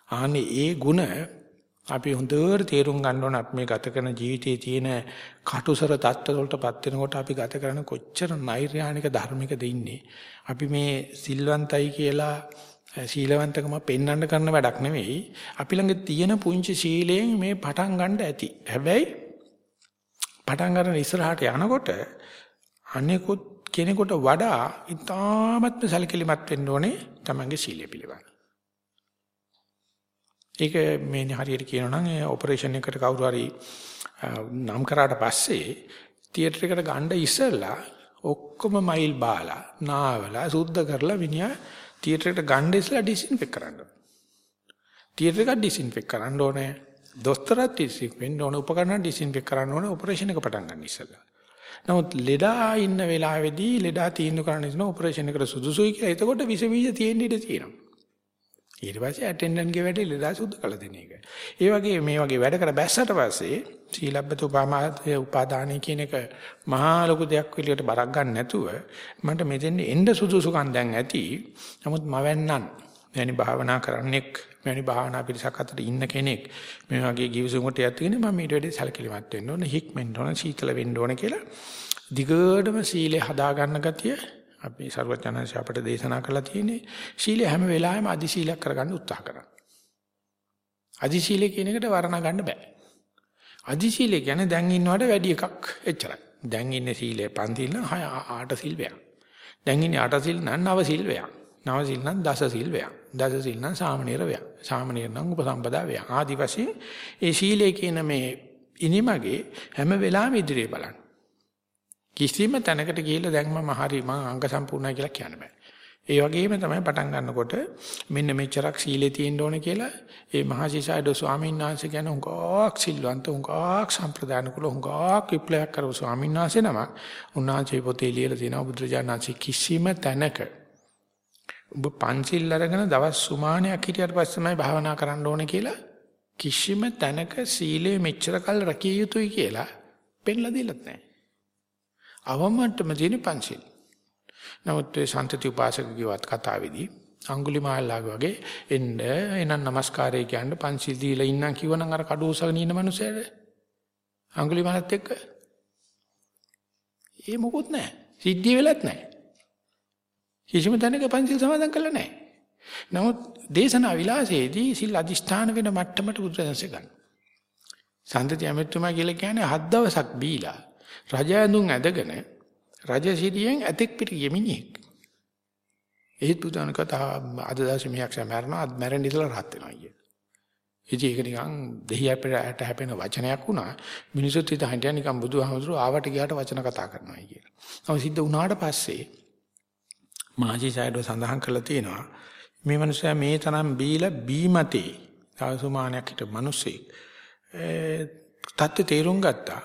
ආන්නේ ඒ ಗುಣ අපි හොඳට තේරුම් ගන්න ඕන අපි මේ ගත කරන ජීවිතයේ තියෙන කටුසර தත්ත්වවලටපත් වෙනකොට අපි ගත කරන කොච්චර නෛර්යානික ධර්මිකද ඉන්නේ. අපි මේ සිල්වන්තයි කියලා සීලවන්තකම පෙන්වන්න කරන වැඩක් නෙවෙයි. අපි ළඟ තියෙන පුංචි සීලයෙන් මේ පටන් ගන්න ඇති. හැබැයි පටන් ගන්න ඉස්සරහට යනකොට අනෙකුත් කෙනෙකුට වඩා ඉතාමත්ම සැලකිලිමත් වෙන්න ඕනේ තමන්ගේ සීලය පිළිබඳ. ඒක මේ හරියට කියනවා නම් ඒ ඔපරේෂන් එකට කවුරු හරි නම් කරාට පස්සේ තියටර් එකට ගන්න ඉස්සෙල්ලා ඔක්කොම මයිල් බාලා නාවලා සුද්ධ කරලා විනියා තියටර් එකට ගන්න ඉස්සෙල්ලා ඩිස්ඉන්ෆෙක්ට් කරන්න ඕනේ. තියටර් එක ඩිස්ඉන්ෆෙක්ට් කරන්න ඕනේ. දොස්තරත් ඩිස්ඉන්ෆෙක්ට් වෙන්න ඕනේ. උපකරණ ඩිස්ඉන්ෆෙක්ට් කරන්න ඕනේ ඔපරේෂන් එක පටන් ගන්න ඉස්සෙල්ලා. නමුත් ලෙඩා ඉන්න වෙලාවේදී ලෙඩා තීන්දුව කරන්න ඉන්න ඔපරේෂන් එකට සුදුසුයි කියලා එතකොට විස බීජ තියෙන්න ඉඩ තියෙනවා. ඊට පස්සේ ඇටෙන්ඩන්ට්ගේ වැඩේ ලෙඩා සුද්ධ කළ දෙන එක. ඒ වගේ මේ වගේ වැඩ කර බැස්සට පස්සේ සීලබ්බත උපමාය උපාදානයි කියන එක මහා ලොකු දෙයක් විදියට බරක් ගන්න නැතුව මන්ට මෙතෙන් එන්න සුදුසුකම් දැන් ඇති. නමුත් මවන්නන් මෙවැනි භාවනා කරන්නෙක් මෙවැනි භාවනා පිළිසක් අතර ඉන්න කෙනෙක් මේ වගේ givisumට යත්ගෙන මම ඊට වැඩි සැලකිලිමත් වෙන්න ඕන හික්මෙන්න ඕන සීතල වෙන්න ඕන කියලා දිගටම සීලේ හදා ගන්න ගතිය අපි ਸਰවඥාන්සේ අපට දේශනා කළා තියෙන්නේ සීලය හැම වෙලාවෙම අදි සීලයක් කරගන්න උත්සාහ කරන්න. අදි සීලය කියන එකට වර්ණ ගන්න බෑ. අදි සීලය කියන්නේ දැන් ඉන්නවට වැඩි එකක් එච්චරයි. දැන් ඉන්නේ සීලය පන්තිල් නම් ආට සිල් වේයක්. දැන් ඉන්නේ ආට සිල් නම් නව සිල් වේයක්. නව සිල් නම් දස සිල් වේයක්. දස සිල් නම් සාමනීර වේයක්. සාමනීර නම් උපසම්පදා වේයක්. ආදි වශයෙන් ඒ සීලය කියන මේ ඉනිමගේ හැම වෙලාවෙම ඉදිරියේ බලන්න. කිසිම තැනකට ගිහිල්ලා දැන් මම හරි මම අංග සම්පූර්ණයි කියලා කියන්න බෑ. ඒ වගේම තමයි පටන් ගන්නකොට මෙන්න මෙච්චරක් සීලේ තියෙන්න ඕනේ කියලා ඒ මහසිසාරද ස්වාමීන් වහන්සේ කියන උංගාක් සිල්වන්ත උංගාක් සම්ප්‍රදාන කුල උංගාක් විප්ලවයක් කරපු ස්වාමීන් වහන්සේ නමක් උන්වහන්සේ පොතේ ලියලා තියෙනවා බුදුරජාණන්සේ කිසිම තැනක ඔබ පන්සිල් අරගෙන දවස් සුමානයක් හිටියට පස්සේ තමයි භාවනා කරන්න ඕනේ කියලා කිසිම තැනක සීලය මෙච්චර කල් රැකිය යුතුයි කියලා පෙන්ලා දෙලත් නැහැ. අවමන්ටම තියෙන පන්සිල්. නමුත් ඒ සම්තති උපාසක කිව්වත් කතාවේදී අඟුලිමාල්ලාගේ වගේ එන්න එනන් নমස්කාරය කියන්න පන්සිල් දීලා ඉන්නම් කිව්වනම් අර කඩ උසගෙන ඉන්න මනුස්සයද? අඟුලිමාලත් එක්ක. ඒ මොකුත් නැහැ. සිද්ධිය වෙලත් නැහැ. කිසිම තැනක පන්සිල් සමාදන් කළා නැහැ. නමුත් දේශනා විලාසයේදී සිල් අදිෂ්ඨාන වෙන මට්ටමට බුදුරජාණන්සේ ගන්න සම්තති අමෙතුමා කියලා කියන්නේ හත් දවසක් බීලා රජ ඇඳුම් ඇඳගෙන රජසිරියෙන් ඇතෙක් පිට යෙමිනියෙක්. ඒත් බුදුන් කතා අද දවසේ මෙයක් සමරනවා අද මැරෙන්න ඉතලා rahat වෙනවා කිය. ඉතින් ඒක නිකන් දෙහියට හැපෙන වචනයක් වුණා. මිනිසුත් හිත හිටියා නිකන් බුදුහාමුදුරුව ආවට ගියාට වචන කතා කරනවා කියලා. නම සිද්ධ වුණාට පස්සේ මාජි සයිඩෝ සඳහන් කරලා තියෙනවා මේ මනුස්සයා මේ තරම් බීලා බීමතේ සාසුමානයක් හිට මිනිස්සෙක් ඒ තත්ත්ව තේරුම් ගත්තා.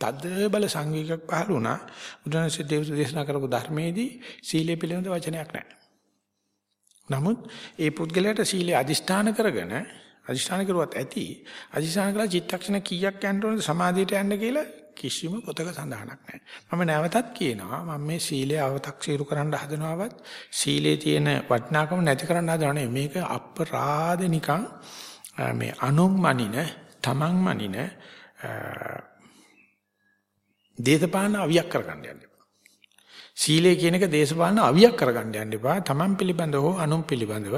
තද බල සංවේගයක් පහළ වුණා. බුදුරජාණන්සේ දේශනා කරපු ධර්මයේදී සීලය පිළිබඳ වචනයක් නැහැ. නමුත් ඒ පුද්ගලයාට සීලය අදිෂ්ඨාන කරගෙන අදිෂ්ඨාන කරුවත් ඇති අදිෂ්ඨාන කළා චිත්තක්ෂණ කීයක් යන්න ඕනද සමාධියට යන්න කියලා කිසිම පොතක සඳහනක් නැහැ. මම නැවතත් කියනවා මම මේ සීලය අව탁සීරු කරන්න හදනවවත් සීලේ තියෙන වටිනාකම නැති කරන්න හදනව මේක අපරාධ නිකන් මේ අනුන් මනින තමන් මනින දේශපාලන අවියක් කරගන්න යන්න එපා. සීලය කියන එක දේශපාලන අවියක් කරගන්න යන්න එපා. Taman පිළිබඳව හෝ අනුන් පිළිබඳව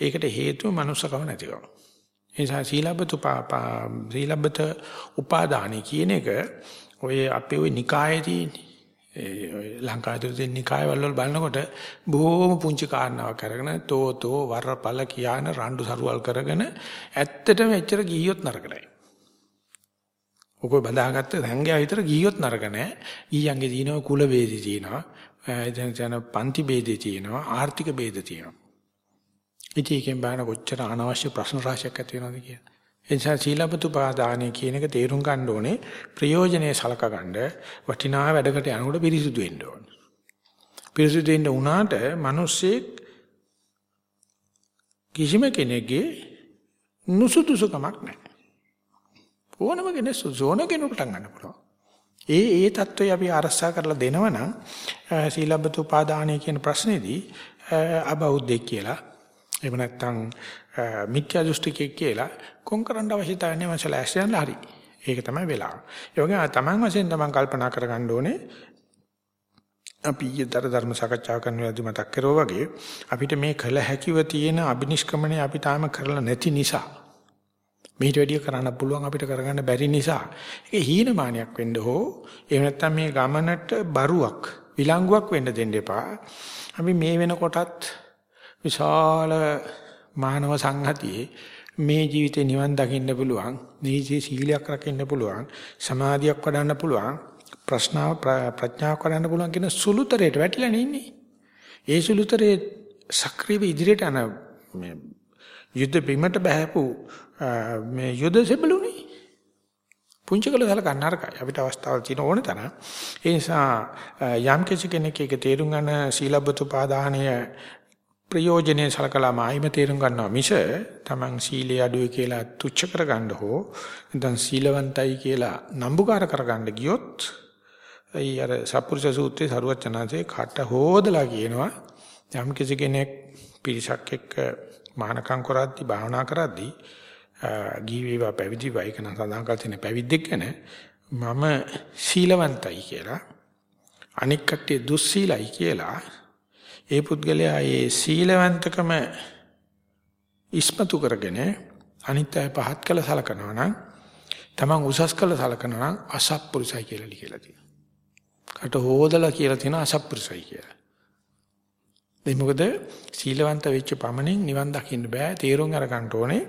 ඒකට හේතුව මනුස්සකම නැතිකම. ඒ නිසා සීලබ්බත සීලබ්බත උපාදානයි කියන එක ඔය අපේ ওই නිකායේ තියෙන්නේ. ඒ ලංකාවේ තියෙන නිකායවල වල බලනකොට බොහොම පුංචි කාරණාවක් අරගෙන තෝතෝ වරපල කියන රණ්ඩු සරුවල් කරගෙන ඇත්තටම එච්චර ගියොත් නරක නැහැ. ඔකෝ බඳාගත්ත සංඝයා විතර ගියොත් නරක නෑ. ඊයන්ගේ තියෙනවා කුල ભેදේ තියෙනවා. එතන යන පන්ති ભેදේ තියෙනවා. ආර්ථික ભેද තියෙනවා. ඉතින් එකෙන් බාන කොච්චර අනවශ්‍ය ප්‍රශ්න රාශියක් ඇති වෙනවද කියලා. එනිසා සීලපතුපාදානය කියන එක තේරුම් ගන්න ඕනේ ප්‍රයෝජනේ සලකා ගන්න වටිනා වැඩකට යනකොට පිරිසුදු වෙන්න ඕනේ. පිරිසුදු වෙන්න උනාට මිනිස්සෙක් කිසිම කෙනෙක්ගේ නුසුදුසුකමක් නැහැ. ඕනම කෙනෙක් සෝන කෙනෙකුට ගන්න පුළුවන්. ඒ ඒ தত্ত্বය අපි අරසා කරලා දෙනවනම් සීලබ්බත උපාදානය කියන ප්‍රශ්නේදී අබෞද්ධය කියලා එහෙම නැත්නම් මිත්‍යා දෘෂ්ටිකයෙක් කියලා කොන් කරන්න අවශ්‍යතාවය නැහැ මසලා ඇස්සෙන්ලා හරි. ඒක තමයි වෙලාව. ඒ වගේම තමන් වශයෙන් තමන් කල්පනා කරගන්න ඕනේ අපි ඊයේතර ධර්ම සාකච්ඡා කරන වෙලාවදී මතක් කරෝ වගේ අපිට මේ කළ හැකිව තියෙන අබිනිෂ්ක්‍මණය අපි තාම කරලා නැති නිසා මේට වැඩිය කරන්න පුළුවන් අපිට කරගන්න බැරි නිසා ඒක හීනමානයක් වෙන්න හෝ එහෙම නැත්නම් මේ ගමනට බරුවක් විලංගුවක් වෙන්න දෙන්න එපා. අපි මේ වෙනකොටත් විශාල මානව සංහතියේ මේ ජීවිතේ නිවන් දකින්න පුළුවන්, නීචේ සීලයක් රකින්න පුළුවන්, සමාධියක් වඩන්න පුළුවන්, ප්‍රශ්නාව ප්‍රඥාවක් වඩන්න පුළුවන් කියන සුළුතරයට වැටිලා ඉන්නේ. ඒ සුළුතරේ සක්‍රීය ඉදිරියට යන මේ යුද්ධ බිමට බහැපු මේ යුද සෙබළුනේ. පුංචි කළ සලකන්න අරකයි. අපිට අවස්ථාවල් තියෙන ඕන තරම්. ඒ නිසා යම් කිසි කෙනෙක් ඒක තේරුම් ගන්න සීලබ්බත පාදානය ප්‍රයෝජනේ සලකලාම ආයිම තේරුම් ගන්නවා මිස Taman සීලේ අඩුවේ කියලා තුච්ච කරගන්න හෝ නැත්නම් සීලවන්තයි කියලා නම්බුකාර කරගන්න ගියොත් අයි අර සප්පුරුෂ සූත්‍රයේ සරුවචනාංශේ කට හොදලා කියනවා යම් කිසි කෙනෙක් පිරිසක් එක්ක මහානකම් කරද්දී භාවනා කරද්දී ගීවේවා පැවිදිවා ඒක නම් සඳහන් කර තියෙන පැවිද්දෙක් ගැන මම සීලවන්තයි කියලා අනික් කට්ටිය දුස්සීලයි කියලා ඒ පුද්ගලයා ඒ සීලවන්තකම ඉස්මතු කරගෙන අනිත් අය පහත් කළ සලකනවා නම් තමන් උසස් කළ සලකනවා නම් අසත්පුරුසයි කියලා ලියලා තියෙනවා. කට හොදලා කියලා තියෙනවා අසත්පුරුසයි කියලා. ඒ මොකද සීලවන්ත වෙච්ච පමණින් නිවන් දකින්න බෑ තීරුම් අරගන්න ඕනේ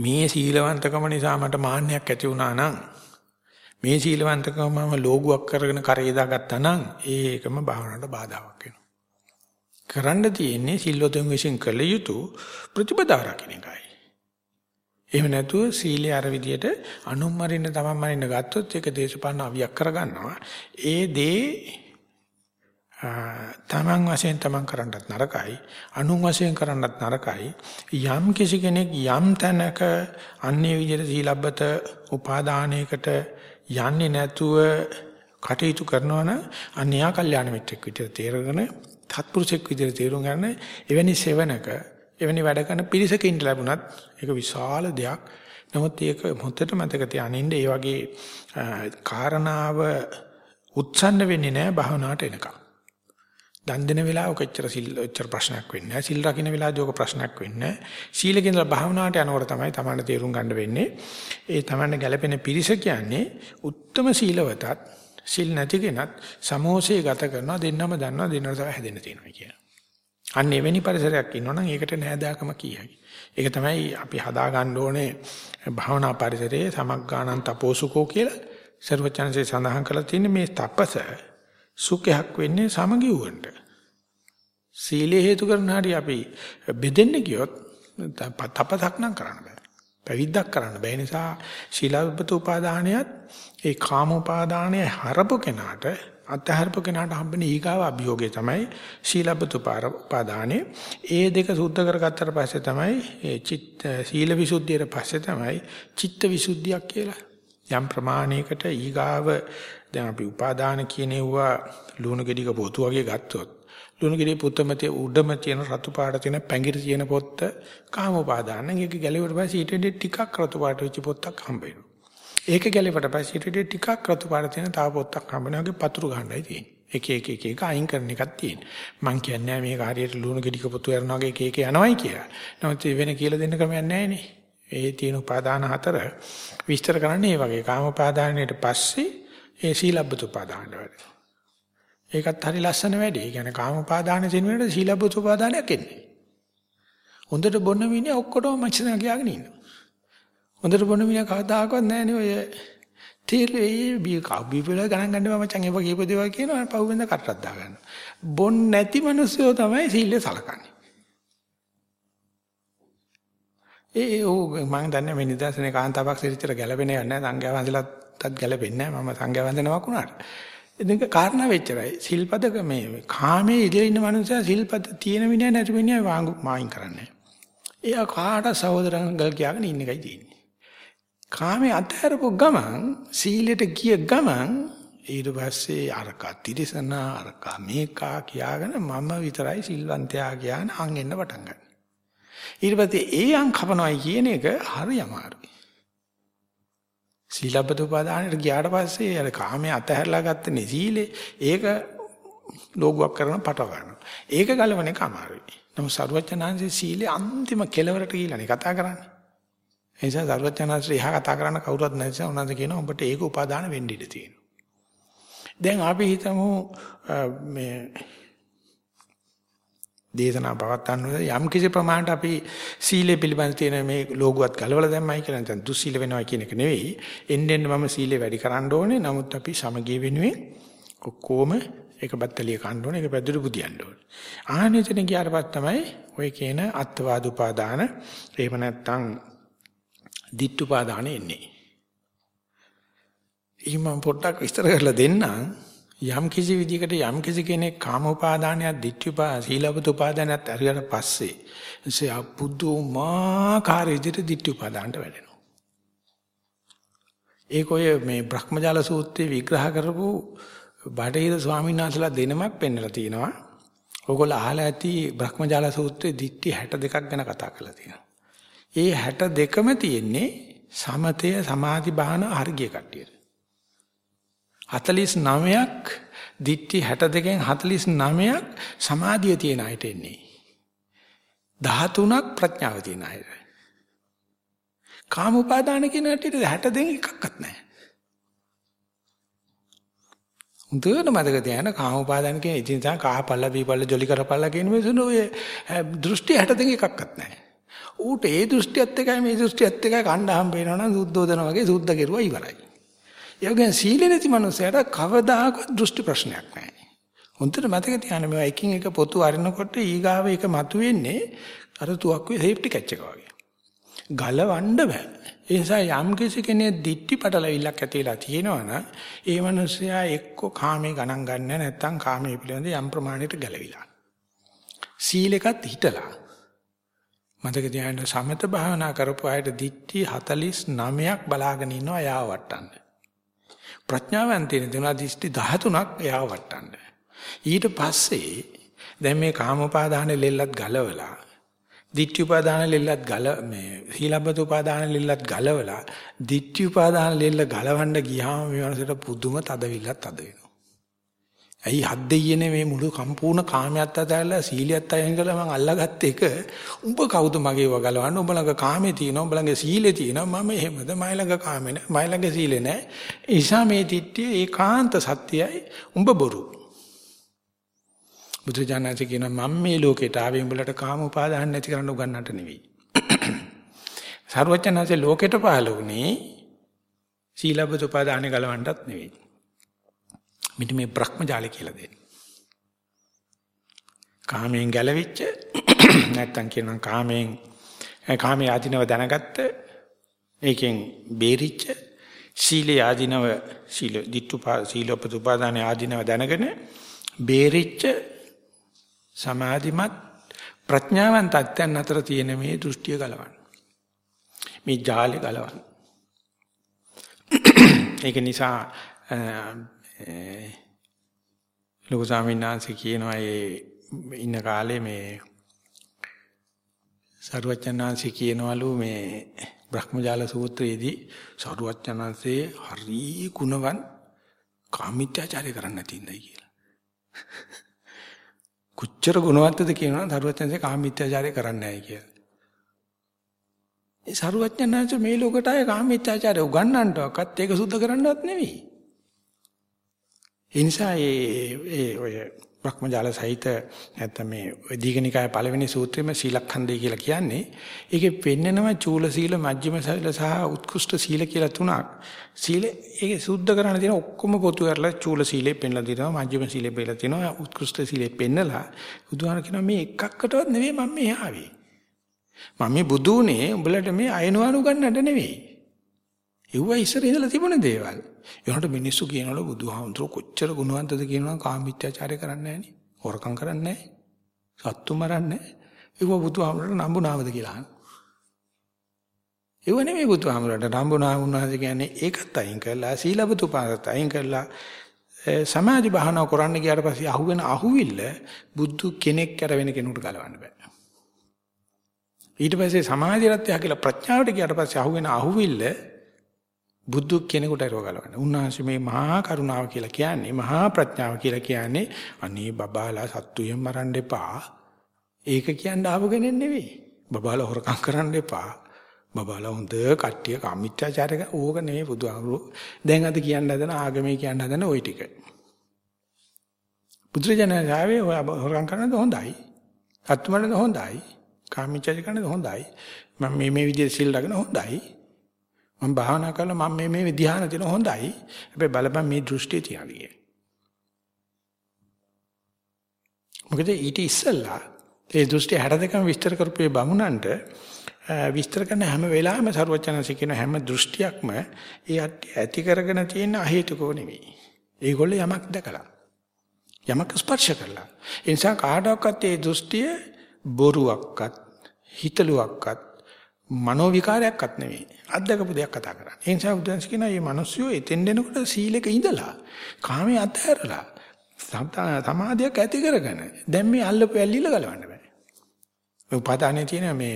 මේ සීලවන්තකම නිසා මට මාන්නයක් ඇති වුණා නම් මේ සීලවන්තකම මම ලෝගුවක් කරගෙන කරේ දාගත්තා නම් ඒකම භාවනාවට බාධාවක් වෙනවා. කරන්න තියෙන්නේ සිල්වතුන් විසින් කළ යුතු ප්‍රතිපදා රකින්න එකයි. එහෙම නැතුව සීලේ අර විදියට අනුන් මරින්න තමන් මරින්න ගත්තොත් ඒක දේශපාලන අවියක් කරගන්නවා. ඒ දේ තමන් වශයෙන් තමන් කරන්නත් නරකයි අනුන් වශයෙන් කරන්නත් නරකයි යම් කිසි කෙනෙක් යම් තැනක අන්නේ විදිහට සීලබ්බත උපාදානයකට යන්නේ නැතුව කටයුතු කරනවා නම් අන්‍යා කල්යාණ මිත්‍රෙක් විදිහට තේරගෙන තත්පුරුෂෙක් විදිහට තේරුම් ගන්න එවැනි සෙවණක එවැනි වැඩ කරන පිරිසකින් ලැබුණත් ඒක විශාල දෙයක්. නමුත් ඒක හොඳට මතක තියානින්න ඒ වගේ කාරණාව උත්සන්න වෙන්නේ නැහැ භවනාට එනකම්. දන් දෙන වෙලාවක එච්චර සිල් එච්චර ප්‍රශ්නයක් වෙන්නේ නැහැ. සිල් රකින්න වෙලාවදී ඔක ප්‍රශ්නයක් වෙන්නේ නැහැ. සීලකින් ඉඳලා භාවනාවට යනකොට තමයි තමන්ට තේරුම් ගන්න වෙන්නේ. ඒ තමන්ට ගැළපෙන පිරිස කියන්නේ උත්තරම සීලවතත් සිල් නැති කෙනත් සමෝසයේ ගත කරනවා දෙන්නම දන්නවා දෙන්නට තමයි හැදෙන්න තියෙනවා කියන. අන්න එවැනි පරිසරයක් ඉන්නවනම් ඒකට නෑදාකම කියයි. ඒක තමයි අපි හදා ගන්න ඕනේ භාවනා පරිසරයේ සමග්ගානන් තපෝසුකෝ කියලා ਸਰවචනසේ සඳහන් කරලා තියෙන මේ තපස සුඛයක් වෙන්නේ සමගිවුවන්ට. සීලේ හේතු කරන හැටි අපි බෙදෙන්න ගියොත් තපසක් නම් කරන්න බෑ. පැවිද්දක් කරන්න බෑ නිසා ශීලබ්බත උපාදානියත් ඒ කාම උපාදානය හරපු කෙනාට අත්හරපු කෙනාට හම්බෙන ඊගාව අභියෝගය තමයි ශීලබ්බත උපාදානේ. ඒ දෙක සුද්ධ කරගත්තට පස්සේ තමයි ඒ චිත්ත සීල විසුද්ධියට පස්සේ තමයි චිත්ත විසුද්ධියක් කියලා. යම් ප්‍රමාණයකට ඊගාව දැන් අපි උපාදාන කියනෙවුවා ලුණු ගෙඩික පොතු වගේ ගත්තොත් ලුණු ගෙඩියේ පුතමතේ උඩම තියෙන රතු පාට තියෙන පැංගිරි තියෙන පොත්ත කාම උපාදාන. ඒක ගැලෙවට පස්සේ ඊට වඩා ටිකක් රතු පාට වෙච්ච පොත්තක් හම්බ වෙනවා. ඒක ගැලෙවට පස්සේ ඊට වඩා ටිකක් රතු පාට තියෙන තව පොත්තක් හම්බ වෙනවා. වගේ පතුරු ගන්නයි තියෙන්නේ. එක එක එක එක අයින් කරන එකක් තියෙන්නේ. මං කියන්නේ මේක හරියට ලුණු ගෙඩික පොතු යනවා වගේ එක එක යනවයි කියලා. නමුත් වෙන කියලා දෙන්න ක්‍රමයක් නැහැ නේ. ඒ තියෙන උපාදාන හතර විස්තර කරන්නේ මේ වගේ කාම උපාදානයට පස්සේ ඒ සීලබ්බත උපාදානට වැඩ. ඒකත් හරි ලස්සන වැඩේ. ඒ කියන්නේ කාම උපාදාන සිනුවේට සීලබ්බත උපාදානයක් එන්නේ. හොඳට බොන්න මිනිහ ඔක්කොටම මචන ගියාගෙන ඉන්නවා. හොඳට බොන්න මිනිහ කවදාකවත් නැහැ නේ ඔය තීරේ බී කබ්බිපල ගණන් ගන්නවා මචං ඒව කියපු දේවල් කියනවා පහුවෙන්ද කටටක් දාගන්න. බොන් නැති මිනිස්සු තමයි සීලය සලකන්නේ. ඒ ඕ මම දන්නේ මේ නිදර්ශනේ කාන්තාවක් සිරිතර ගැලපෙන්නේ නැහැ සංඝයා වහන්සේලාටත් ගැලපෙන්නේ නැහැ මම සංඝයා වහන්සේනමක් වුණාට. ඉතින් කාරණා වෙච්චරයි. සිල්පදක මේ කාමයේ ඉඳලා ඉන්න මනුස්සයා සිල්පද තියෙන විනය නැති විනය වාංගු මායින් කරන්නේ. එයා කාට සහෝදරංගල් කියලාගෙන ඉන්න එකයි තියෙන්නේ. කාමයේ අතහැරපු ගමන් සීලෙට ගිය ගමන් ඊට පස්සේ අරක තිරසන අරක මේකා කියාගෙන මම විතරයි සිල්වන්තයා කියන අන් එන්න පටන් ගන්නවා. ඊට පස්සේ ඒ අං කපනවයි කියන එක හරි අමාරුයි. සීලබ්බත උපාදානයට ගියාට පස්සේ අර කාමයේ අතහැරලා ගත්ත නිසීලේ ඒක ලෝගුවක් කරන පටව ගන්නවා. ඒක ගලවන එක අමාරුයි. නමුත් සරුවචනාංශයේ සීලේ අන්තිම කෙලවරට ගිහිලානේ කතා කරන්නේ. ඒ නිසා සරුවචනාංශය එහා කතා කරන්න කවුරුත් නැති නිසා උනන්ද කියනවා උඹට ඒක උපාදාන වෙන්න ඉඩ තියෙනවා. දැන් අපි හිතමු මේ දේශනා පවත්වන්න යම් කිසි ප්‍රමාණයට අපි සීලය පිළිබඳ තියෙන මේ ලෝගුවත් ගලවලා දැම්මයි කියලා නැත්නම් දුස්සීල වෙනවා කියන එක නෙවෙයි. එන්න එන්න මම සීලය වැඩි කරන්න ඕනේ. නමුත් අපි සමගිය වෙනුවෙන් ඔක්කොම එක බත්තලිය කන්න ඕනේ. ඒක පැදුරු බුදියන්න ඕනේ. ආනෙතන ගියාට පස්සේ තමයි ඔය කියන අත්වාද උපාදාන එහෙම නැත්නම් ditth උපාදාන එන්නේ. ඊමම් පොඩ්ඩක් විස්තර කරලා දෙන්නම්. යම් කිසි විදිහකට යම් කිසි කෙනෙක් කාම උපාදානයක් ditthිපා සීලවත උපාදානයක් අරියට පස්සේ එසේ අපුදුමාකාර විදිහට ditthි උපාදානට වැටෙනවා. ඒක ඔය මේ බ්‍රහ්මජාල සූත්‍රයේ විග්‍රහ කරපු බඩේර ස්වාමීන් වහන්සේලා දෙනමක් පෙන්නලා තිනවා. ඕගොල්ලෝ අහලා ඇති බ්‍රහ්මජාල සූත්‍රයේ ditthි 62ක් ගැන කතා කරලා තියෙනවා. ඒ 62ම තියෙන්නේ සමතය සමාධි බාහන හර්ගිය කට්ටියට. 49ක් දිට්ටි 62කින් 49ක් සමාධිය තියෙන අයට එන්නේ. 13ක් ප්‍රඥාව තියෙන අයට. කාම උපාදාන කියන හැටියට 62 එකක්වත් නැහැ. උන්ට මතක තියාගන්න කාම උපාදාන කියන ඉතින් තමයි කාපල්ල බීපල්ල ජොලි කරපල්ල කියන මිනිස්සුන්ගේ ඔය දෘෂ්ටි 62 එකක්වත් නැහැ. ඌට ඒ දෘෂ්ටියත් එකයි මේ දෘෂ්ටියත් එකයි කණ්ඩායම් පේනවනම් සුද්ධෝදන වගේ සුද්ධ කෙරුවා ඉවරයි. ඒ වගේ සීල නැති මනුස්සයට කවදාකවත් දෘෂ්ටි ප්‍රශ්නයක් නැහැ. හොඳට මතක තියාගන්න මේවා එකින් එක පොතු අරිනකොට ඊගාව එක මතුවෙන්නේ අර තුවක්කුවේ සේෆ්ටි කැච් එක වගේ. ගලවන්න බෑ. ඒ නිසා යම් කිසි කෙනෙක් දික්ටි පටලවිල්ලක් ඇතිලා තියෙනවනම් ඒ මනුස්සයා එක්ක කාමේ ගණන් ගන්න නැත්නම් කාමයේ පිළිබඳ යම් ප්‍රමාණයකට ගැලවිලා. සීලෙකත් හිටලා. මතක තියාගන්න සමත භාවනා කරපු අයට දික්ටි 49ක් බලාගෙන ඉන්නවා යාව වට්ටන්න. ප්‍රඥාවෙන් තියෙන දුනා දිස්ටි 13ක් එයාව වට්ටන්න. ඊට පස්සේ දැන් මේ කාමෝපාදාන ලෙල්ලත් ගලවලා ditthi upadana ලෙල්ලත් ගල මේ සීලබ්බත උපාදාන ලෙල්ලත් ගලවලා ditthi upadana ලෙල්ල ගලවන්න ගියාම මේ මනසට පුදුම තදවිල්ලක් තද වෙනවා. ඇයි හත් දෙයියනේ මේ මුළු සම්පූර්ණ කාමයට අතහැරලා සීලියත් අයින් කළා මං අල්ලාගත්ත එක. උඹ කවුද මගේ ඒව ගලවන්න උඹ ළඟ කාමේ තියෙනවා උඹ ළඟ සීලේ තියෙනවා. මම එහෙමද? මයි ළඟ කාමේ නැහැ මයි ළඟ සීලේ නැහැ ඒ නිසා මේ දිට්ඨිය ඒකාන්ත සත්‍යයි උඹ බොරු. බුදුජානක කියන මම මේ ලෝකෙට ආවේ උඹලට කාම උපාදාන නැති කරන්න උගන්නන්නට නෙවෙයි. සර්වඥාන්සේ ලෝකෙට පහළ වුණේ සීලබ්බත උපාදාන ගලවන්නත් නෙවෙයි. මිට මේ බ්‍රහ්මජාලය කියලා දෙන්නේ. කාමයෙන් ගැලවිච්ච නැත්තම් කියනවා කාමයෙන් කාමයේ ආධිනව දැනගත්ත ඒකෙන් බේරිච්ච සීලේ ආධිනව සීල ditthුපා සීලොපත උපාදාන ආධිනව දැනගෙන බේරිච්ච සමාධිමත් ප්‍රඥාවන්ත අත්යන් අතර තියෙන මේ දෘෂ්ටිය ගලවන්න. මේ ජාලේ ගලවන්න. ඒක නිසා ලොකු ස්වාමීන් වහන්සේ කියනවා ඒ ඉන්න කාලේ මේ සරුවචනාංශي කියනවලු මේ බ්‍රහ්මජාල සූත්‍රයේදී සරුවචනාංශේ හරි ගුණවන් කාමීත්‍යාචාරය කරන්න නැති ඉඳයි කියලා. කොච්චර ගුණවත්ද කියනවා සරුවචනසේ කාමීත්‍යාචාරය කරන්නේ නැහැ කියලා. ඒ සරුවචනanse මේ ලෝකයට ආයේ කාමීත්‍යාචාරය උගන්වන්නවක්වත් ඒක සුද්ධ කරන්නවත් නෙවෙයි. ඒ නිසා ඒ ඒ ඔය බ්‍රහ්මජාල සහිත නැත්නම් මේ දීඝනිකාය පළවෙනි සූත්‍රෙම සීලඛණ්ඩය කියලා කියන්නේ ඒකේ පෙන්නනවා චූල සීල මජ්ක්‍ධිම සීල සහ උත්කෘෂ්ඨ සීල කියලා තුනක්. සීල ඒකේ සුද්ධ කරන්න තියෙන ඔක්කොම පොතු කරලා චූල සීලේ පෙන්නලා තියෙනවා මජ්ක්‍ධිම සීලේ පෙන්නලා තියෙනවා උත්කෘෂ්ඨ සීලේ පෙන්නලා බුදුහාම කියනවා මේ එකක්කටවත් නෙවෙයි මම මේ ආවේ. මම මේ බුදුනේ උඹලට මේ අයනවනු ගන්නට නෙවෙයි. ඒව ඉස්සර ඉඳලා තිබුණ දේවල්. ඒකට මිනිස්සු කියනවලු බුදුහාමුදුර කොච්චර ගුණවන්තද කියනවා කාමීත්‍යාචාරය කරන්නේ නැහනේ. හොරකම් කරන්නේ නැහැ. සත්තු මරන්නේ නැහැ. ඒව බුදුහාමුදුරට නම්බුනාවද කියලා අහනවා. ඒව නෙමෙයි බුදුහාමුදුරට නම්බුනාවුනාද කියන්නේ ඒකත් අයින් කරලා සීලබතු පාදත් අයින් කරලා සමාධි භාවනාව කරන්න ගියාට පස්සේ අහුවෙන අහුවිල්ල බුදු කෙනෙක් කර වෙන කෙනෙකුට ගලවන්න බෑ. ඊට පස්සේ සමාධියත් යහ කියලා ප්‍රඥාවට ගියාට පස්සේ අහුවෙන අහුවිල්ල බුදු කෙනෙකුට අරව ගලවන්න. උන්වහන්සේ මේ මහා කරුණාව කියලා කියන්නේ මහා ප්‍රඥාව කියලා කියන්නේ අනේ බබාලා සත්තුයෙන් මරන්න එපා. ඒක කියන්න ආව කෙනෙක් නෙවෙයි. බබාලා හොරකම් කරන්න එපා. බබාලා හොඳ කට්ටිය කාමීත්‍යාචාරක ඕක නෙවෙයි බුදුහාමුදුරුවෝ. දැන් අද කියන්න හදන ආගමේ කියන්න හදන ওই ටික. බුදුරජාණන් ආවේ හොරකම් කරනද හොඳයි. සත්තුමරනද හොඳයි. කාමීත්‍යාචාර කරනද හොඳයි. මම මේ මේ විදිහට සිල් රැගෙන හොඳයි. මම භාවනා කරලා මම මේ මේ ධ්‍යාන දෙන හොඳයි. හැබැයි බලපන් මේ දෘෂ්ටිය තියන්නේ. මොකද ඊට ඉස්සෙල්ලා ඒ දෘෂ්ටි 62ම විස්තර කරපු ඒ බමුණන්ට විස්තර කරන හැම වෙලාවෙම ਸਰවචනසික කියන හැම දෘෂ්ටියක්ම ඒ ඇති කරගෙන තියෙන අහේතුකෝ නෙවෙයි. ඒගොල්ලෝ යමක් දැකලා යමක් ස්පර්ශ කළා. ඒ නිසා කාටවත් ඒ දෘෂ්ටිය බොරුවක්වත් හිතලුවක්වත් මනෝ විකාරයක්වත් නෙවෙයි. අත්දකපු දෙයක් කතා කරන්නේ. ඒ නිසා බුදුන්ස් කියනවා මේ මිනිස්සු එතෙන් දෙනකොට සීලෙක ඉඳලා කාමයේ අතහැරලා සමාධියක් ඇති කරගෙන දැන් මේ අල්ලපු ඇල්ලිල ගලවන්න බෑ. මේ උපාදානයේ තියෙන මේ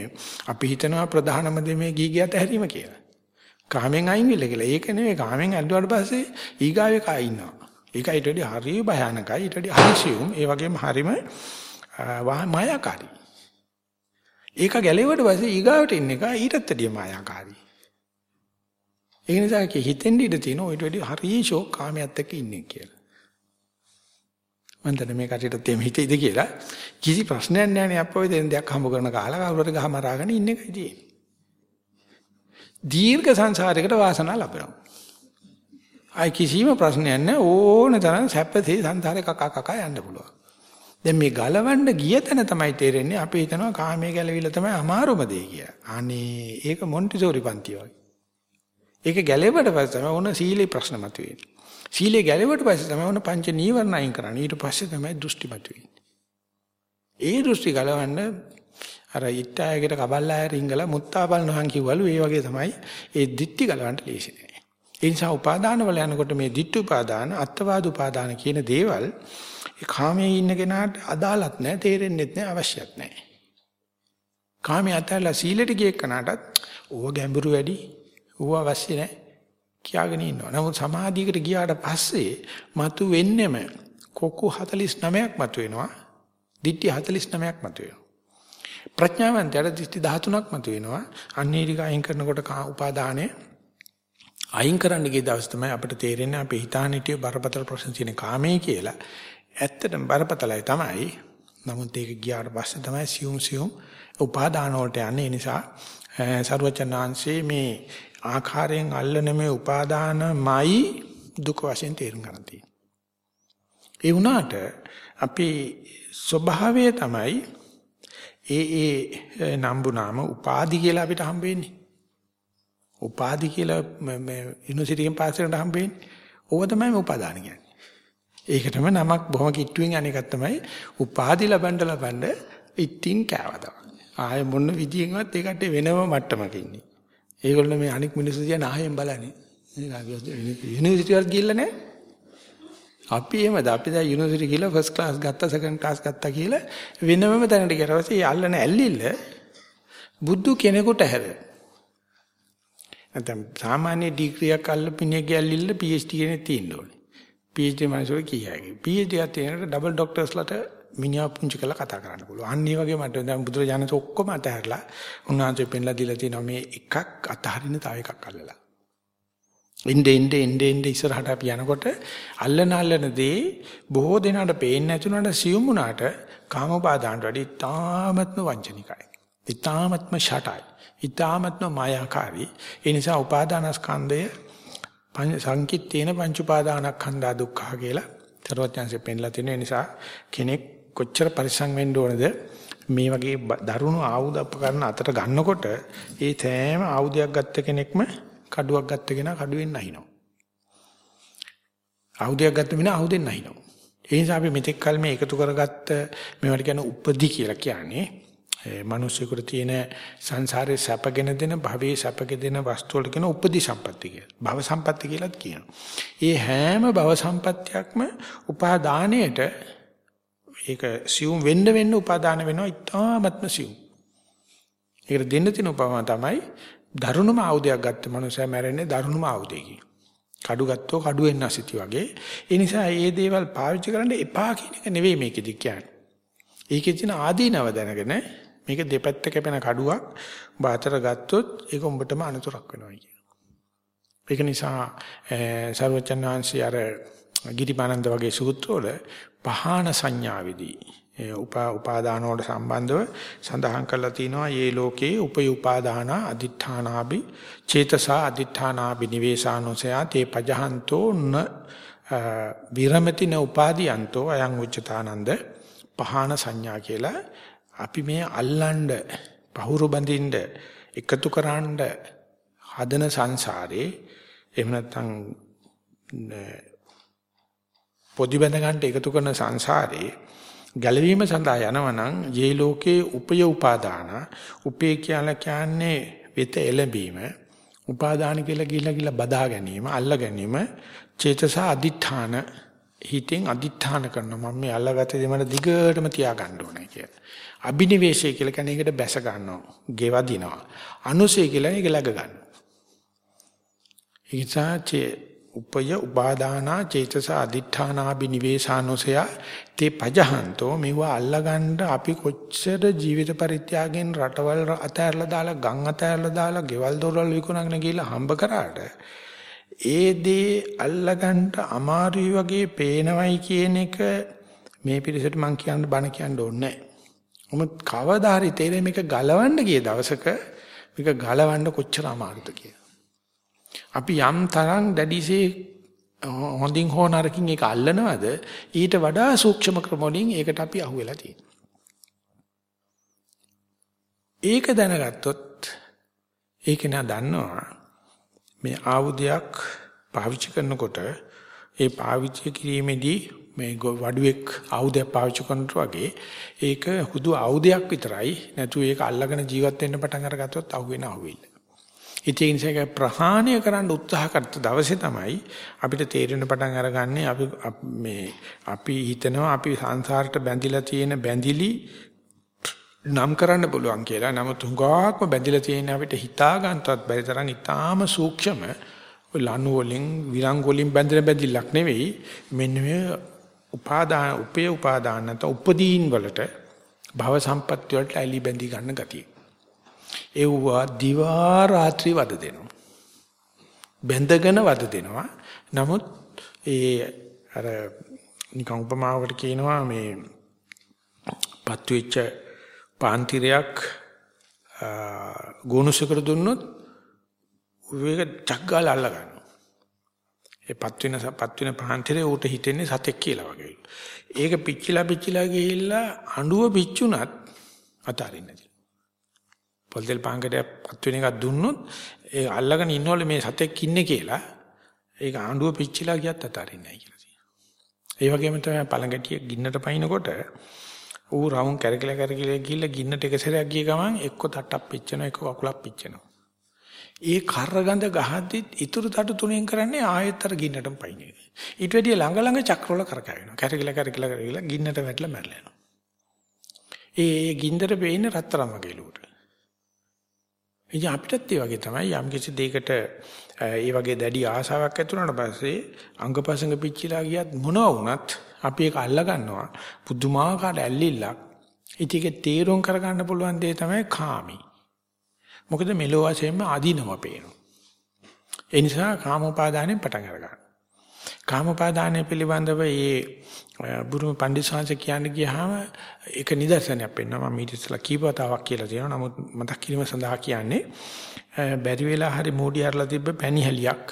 අපි හිතනවා ප්‍රධානම දේ මේ ගීගියත් ඇහැරීම කියලා. කාමෙන් අයින් වෙලා කියලා. ඒක නෙවෙයි කාමෙන් ඇල්ලුවාට පස්සේ ඊගාවේ කා ඉන්නවා. ඒක ඊට වඩා හරිය භයානකයි. ඊට වඩා හරිසියුම්. ඒ වගේම හරිම මායාකාරී. ඒක ගැලෙවට පස්සේ ඊගාවට ඉන්න එක ඊටත් වැඩිය මායාකාරී. ඒ නිසා කි හිතෙන් ඉඳ තියෙන ඔයිට වැඩි හරිය ෂෝක් කාමයට එක්ක ඉන්නේ කියලා. මම දැන් මේ කටියට තෙම හිතේද කියලා කිසි ප්‍රශ්නයක් නැහැ නේ අපෝ දෙන දෙයක් හම්බ කරන කාලා කවුරුහරි ගහ මරාගෙන ඉන්න එකයි තියෙන්නේ. දීර්ඝ සංසාරයකට වාසනාව ලැබෙනවා. ආයි කිසිම ප්‍රශ්නයක් නැහැ ඕන තරම් සැපසේ සංසාරේ කකා කකා යන්න පුළුවන්. දැන් මේ ගලවන්න ගිය තැන තමයි තේරෙන්නේ අපි හිතනවා කාමයේ ගැලවිලා තමයි අමාරුම දේ කියලා. අනේ ඒක මොන්ටිසෝරි පන්ති වගේ. ඒක ගැලෙවට පස්සේ තමයි ඕන සීලේ ප්‍රශ්න මතුවෙන්නේ. සීලේ ගැලෙවට පස්සේ තමයි ඕන පංච නීවරණ අයින් කරන්නේ. ඊට පස්සේ තමයි දෘෂ්ටි මතුවෙන්නේ. ඒ දෘෂ්ටි ගලවන්න අර ඉට්ටායකට කබල්ලාය රිංගලා මුත්තාපල් නොහන් කිව්වලු ඒ වගේ තමයි ඒ දිට්ටි ගලවන්න ලේසි නෑ. ඒ නිසා උපාදාන වල යනකොට මේ දිට්ඨි උපාදාන අත්වාද උපාදාන කියන දේවල් ඒ කාමයේ ඉන්න කෙනාට අදාළත් නැහැ තේරෙන්නෙත් නැහැ අවශ්‍යත් නැහැ. කාමයේ අතහැරලා සීලෙට ගිය කෙනාටත් ඕව ගැඹුරු වැඩි ඕව අවශ්‍ය නැහැ කියාගෙන ඉන්නවා. නමුත් සමාධියකට ගියාට පස්සේ මතු වෙන්නෙම කොකු 49ක් මතු වෙනවා. දිට්ඨි 49ක් මතු වෙනවා. ප්‍රඥාවන්තයට දිට්ඨි 13ක් මතු වෙනවා. අන්නේ ටික අයින් කරනකොට උපාදානය අයින් කරන්න ගිය දවස් තමයි අපිට තේරෙන්නේ අපි හිතාන හිටිය බරපතල ප්‍රශ්න තියෙන කාමයේ කියලා. ඇත්තටම බරපතලයි තමයි. නමුත් ඒක ගියාට පස්සේ තමයි සියුම් සියුම් උපාදාන වලට යන්නේ. නිසා සරුවචනාංශේ මේ ආකාරයෙන් අල්ලන මේ උපාදානමයි දුක වශයෙන් තේරුම් ගන්න තියෙන්නේ. ඒ වුණාට අපේ ස්වභාවය තමයි ඒ ඒ නම්බු නාම උපාදි කියලා අපිට හම්බෙන්නේ. උපාදි කියලා මේ යුනිවර්සිටි එකෙන් පාස් කරනට හම්බෙන්නේ. ඕක තමයි මේ උපාදාන කියන්නේ. ඒකටම නමක් බොහොම කිට්ටුවෙන් අනේකක් තමයි උපාදි ලබන්න ලබන්න ඉතින් කෑවද. ආය මොන විදියෙන්වත් ඒකට වෙනම මට්ටමක ඉන්නේ. ඒගොල්ලෝ මේ අනික් මිනිස්සු දිහා නායෙන් බලන්නේ. යුනිවර්සිටි වල ගිහිල්ලා නැහැ. අපි එහෙමද අපි දැන් යුනිවර්සිටි ගිහලා ෆස්ට් ක්ලාස් ගත්තා සෙකන්ඩ් ක්ලාස් ගත්තා කියලා වෙනමම තැනකට ගියා. ඊට පස්සේ අල්ලන ඇල්ලිල්ල බුදු කෙනෙකුට හැර නැත්නම් සාමාන්‍ය ඩිග්‍රියක් අල්ලපිනේ ගැල්ලිල්ල PhD කෙනෙක් තියෙන්න ඕනේ. PhD මනසෝ කියයි. PhD එකක් තියෙනකොට ඩබල් ડોක්ටර්ස්ලාට මිනිහා පුංචි කරලා කතා කරන්න පුළුවන්. අන්න ඒ වගේ මට දැන් බුදුරජාණන් ඔක්කොම අතහැරලා උන්වහන්සේ පෙන්ලා දීලා තියෙනවා මේ එකක් අතහරින්න තව එකක් අල්ලලා. ඉnde ඉnde ඉnde ඉnde ඉස්සරහට අපි යනකොට අල්ලන අල්ලන දේ බොහෝ දෙනාට පේන්නේ නැතුණාට සියුම් වුණාට කාමෝපාදානට වඩා ඉතාමත්ම වංචනිකයි. ඉතාමත්ම ෂටයි. ඊ타මත්ම මායාකාරී. ඒ නිසා උපාදානස්කන්ධය සංකිට්ඨේන පංච උපාදානස්කන්ධා දුක්ඛ කියලා තරවත්‍යංශයෙන් පෙන්ලා තියෙන නිසා කෙනෙක් කොච්චර පරිස්සම් වෙන්න ඕනද මේ වගේ දරුණු ආයුධ උපකරණ අතට ගන්නකොට ඒ තෑම ආයුධයක් ගත්ත කෙනෙක්ම කඩුවක් ගත්ත කෙනා කඩුවෙන් නැහිනවා. ආයුධයක් ගත්ත මිනිහා ආයුධෙන් නැහිනවා. ඒ නිසා අපි මෙතෙක් කල මේ එකතු කරගත්ත මේවට කියන උපදි කියලා කියන්නේ මිනිස්සුන්ට තියෙන සංසාරේ සැපගෙන දෙන භවයේ සැපගෙන දෙන වස්තු වල කියන උපදි සම්පatti කියලා. භව සම්පatti කියලාත් කියනවා. ඒ හැම භව සම්පත්තියක්ම උපාදානයේට ඒක සියුම් වෙන්න වෙන්න උපාදාන වෙනවා ඉතාමත්ම සියුම්. ඒකට දෙන්න තියෙන උපමාව තමයි දරුණුම ආයුධයක් ගත්ත මනුස්සයා මැරෙන්නේ දරුණුම ආයුධයකින්. කඩු ගත්තෝ කඩුවෙන් නැසිති වගේ. ඒ නිසා මේ දේවල් පාවිච්චි කරන්න එපා කියන එක නෙවෙයි මේකෙදි කියන්නේ. ඒකේ තියෙන ආදීනව දැනගෙන මේක දෙපැත්ත කැපෙන කඩුවක් ඔබ අතර ගත්තොත් ඒක උඹටම අනතුරක් වෙනවා කියනවා. ඒක නිසා සර්වචන් වහන්සේ අර ගිරිමානන්ද වගේ සූත්‍රවල පහාන සංඥාවේදී උපා උපාදාන වලට සම්බන්ධව සඳහන් කරලා තිනවා මේ ලෝකේ උපය උපාදාන අදිඨානාබි චේතසා අදිඨානාබි නිවේසානෝසයා තේ පජහන්තෝ න විරමති න උපාදීයන්තෝ අයං උච්චතානන්ද පහාන සංඥා කියලා අපි මේ අල්ලන්න පහුරු බඳින්න එකතු කරන්න හදන සංසාරේ එහෙම නැත්නම් පොඩි බඳ ගන්න එකතු කරන සංසාරේ ගැලවීම සඳහා යනවනම් යේ ලෝකේ උපය උපාදාන උපේ කියලා කියන්නේ වෙත එළඹීම උපාදාන කියලා කියලා කියලා බදා ගැනීම අල්ල ගැනීම චේතස අදිඨාන හිතෙන් අදිඨාන කරනවා මම මේ අල්ලගත්ත දේ මට දිගටම තියාගන්න ඕනේ කියලා අබිනිවේෂය කියලා කියන්නේ ඒකට බැස ගන්නවා, ගෙවදිනවා. අනුසය කියලා ඒක läග ගන්නවා. ඒසාචේ උපය උපාදානා චේතස අදිඨානා බිනිවේෂානුසය තේ පජහන්තෝ මේවා අල්ලගන්න අපි කොච්චර ජීවිත පරිත්‍යාගයෙන් රටවල් අතහැරලා දාලා ගම් අතහැරලා දාලා ගෙවල් දොරවල් විකුණගෙන ගිහලා හම්බ කරාට ඒ දේ අල්ලගන්න අමාරුයි වගේ පේනවයි කියන එක මේ පිරිසට මම කියන්න බණ කියන්න ඕනේ නැහැ. මොකද කවදා හරි තේරෙන්නේ මේක ගලවන්න ගිය දවසක මේක ගලවන්න කොච්චර අමාරුද කියලා. අපි යම් තරම් දැඩිසේ හොඳින් හෝ නරකින් ඒක අල්ලනවද ඊට වඩා සූක්ෂම ක්‍රම වලින් ඒකට අපි අහුවෙලා තියෙනවා. ඒක දැනගත්තොත් ඒක නා දන්නවා මේ ආයුධයක් පාවිච්චි කරනකොට ඒ පාවිච්චි කිරීමේදී මේ වඩුවෙක් ආයුධයක් පාවිච්චි කරනකොට වගේ ඒක හුදු ආයුධයක් විතරයි නැතු ඒක අල්ලගෙන ජීවත් වෙන්න පටන් අරගත්තොත් අහුවෙන අහුවෙන්න. ඉතින් ඒ නිසා ප්‍රහාණය කරන්න උත්සාහ කරත දවසේ තමයි අපිට තේරෙන පටන් අරගන්නේ අපි මේ අපි හිතනවා අපි සංසාරට බැඳිලා තියෙන බැඳිලි නම් කරන්න පුළුවන් කියලා. නමුත් හුඟාක්ම බැඳිලා තියෙන අපිට හිතා ගන්නවත් බැරි තරම් ඊටාම සූක්ෂම ලණු වලින් විරංග වලින් බැඳෙන බැඳිල්ලක් නෙවෙයි. මෙන්න මේ උපාදාන උපේ උපාදාන නැත්නම් උපදීන් වලට භව සම්පත්‍ය වලට ඇලි බැඳි ගන්න ගතිය. ඒවා දිවා රාත්‍රී වද දෙනවා. බැඳගෙන වද දෙනවා. නමුත් ඒ අර නිකන් උපමාවකට කියනවා මේ පත්වෙච්ච පාන්තිරයක් ගෝනුසකට දුන්නොත් උවේක චක්ගාල අල්ල ගන්නවා. ඒ පත් වෙන පත් වෙන පාන්තිරේ ඌට හිතෙන්නේ සතෙක් කියලා වගේ. ඒක පිච්චිලා පිච්චිලා ගිහිල්ලා අඬුව පිච්චුණත් අතාරින්නේ නැති. පොල්තෙල් පාංගට පත් වෙන එකක් දුන්නොත් ඒ අල්ලගෙන ඉන්නවලු මේ සතෙක් ඉන්නේ කියලා ඒක අඬුව පිච්චිලා ගියත් අතාරින්නේ නැහැ කියලා කියනවා. ඒ වගේම තමයි පළඟටිය ගින්නට පයින්නකොට ඌ රවුම් කැරකිලා කැරකිලා ගිහිල්ලා ගින්නට එක සැරයක් ගිය ගමන් එක්ක තට්ටක් පිච්චෙනවා එක්ක කකුලක් පිච්චෙනවා. ඒ කරගඳ ගහද්දිත් ඉතුරු තටු තුනෙන් කරන්නේ ආයෙත් අර ගින්නටම පයින් එක. ඊට වැඩිය ළඟ ළඟ චක්‍රවල කරකැවෙනවා. කැරකිලා කැරකිලා කැරකිලා ගින්නට වැටලා මැරලා යනවා. ඒ ගින්දර වෙන්නේ රත්තරන් වගේ ලුවට. ඉතින් අපිටත් ඒ වගේ තමයි. යම් කිසි දෙයකට ඒ වගේ දැඩි ආසාවක් ඇති වුණාට පස්සේ අංගපසංග පිච්චිලා ගියත් මොනවා වුණත් අපි ඒක අල්ලා ගන්නවා පුදුමාකාර ඇල්ලිල්ලක්. ඉතින් ඒක තීරුම් කරගන්න පුළුවන් දේ තමයි කාමී. මොකද මෙලෝ වශයෙන්ම ආදීනව පේනවා. ඒ නිසා කාමෝපාදානෙන් පටන් අරගන්න. කාමෝපාදානය පිළිබඳව මේ බුරුම පඬිස්සංශ කියන්න ගියාම ඒක නිදර්ශනයක් වෙනවා. මම ඊට ඉස්සලා කීපතාවක් කියලා තියෙනවා නමුත් මතක් කිරීම සඳහා කියන්නේ බැරි වෙලා හරි මෝඩි අරලා තිබ්බ පැණි හැලියක්.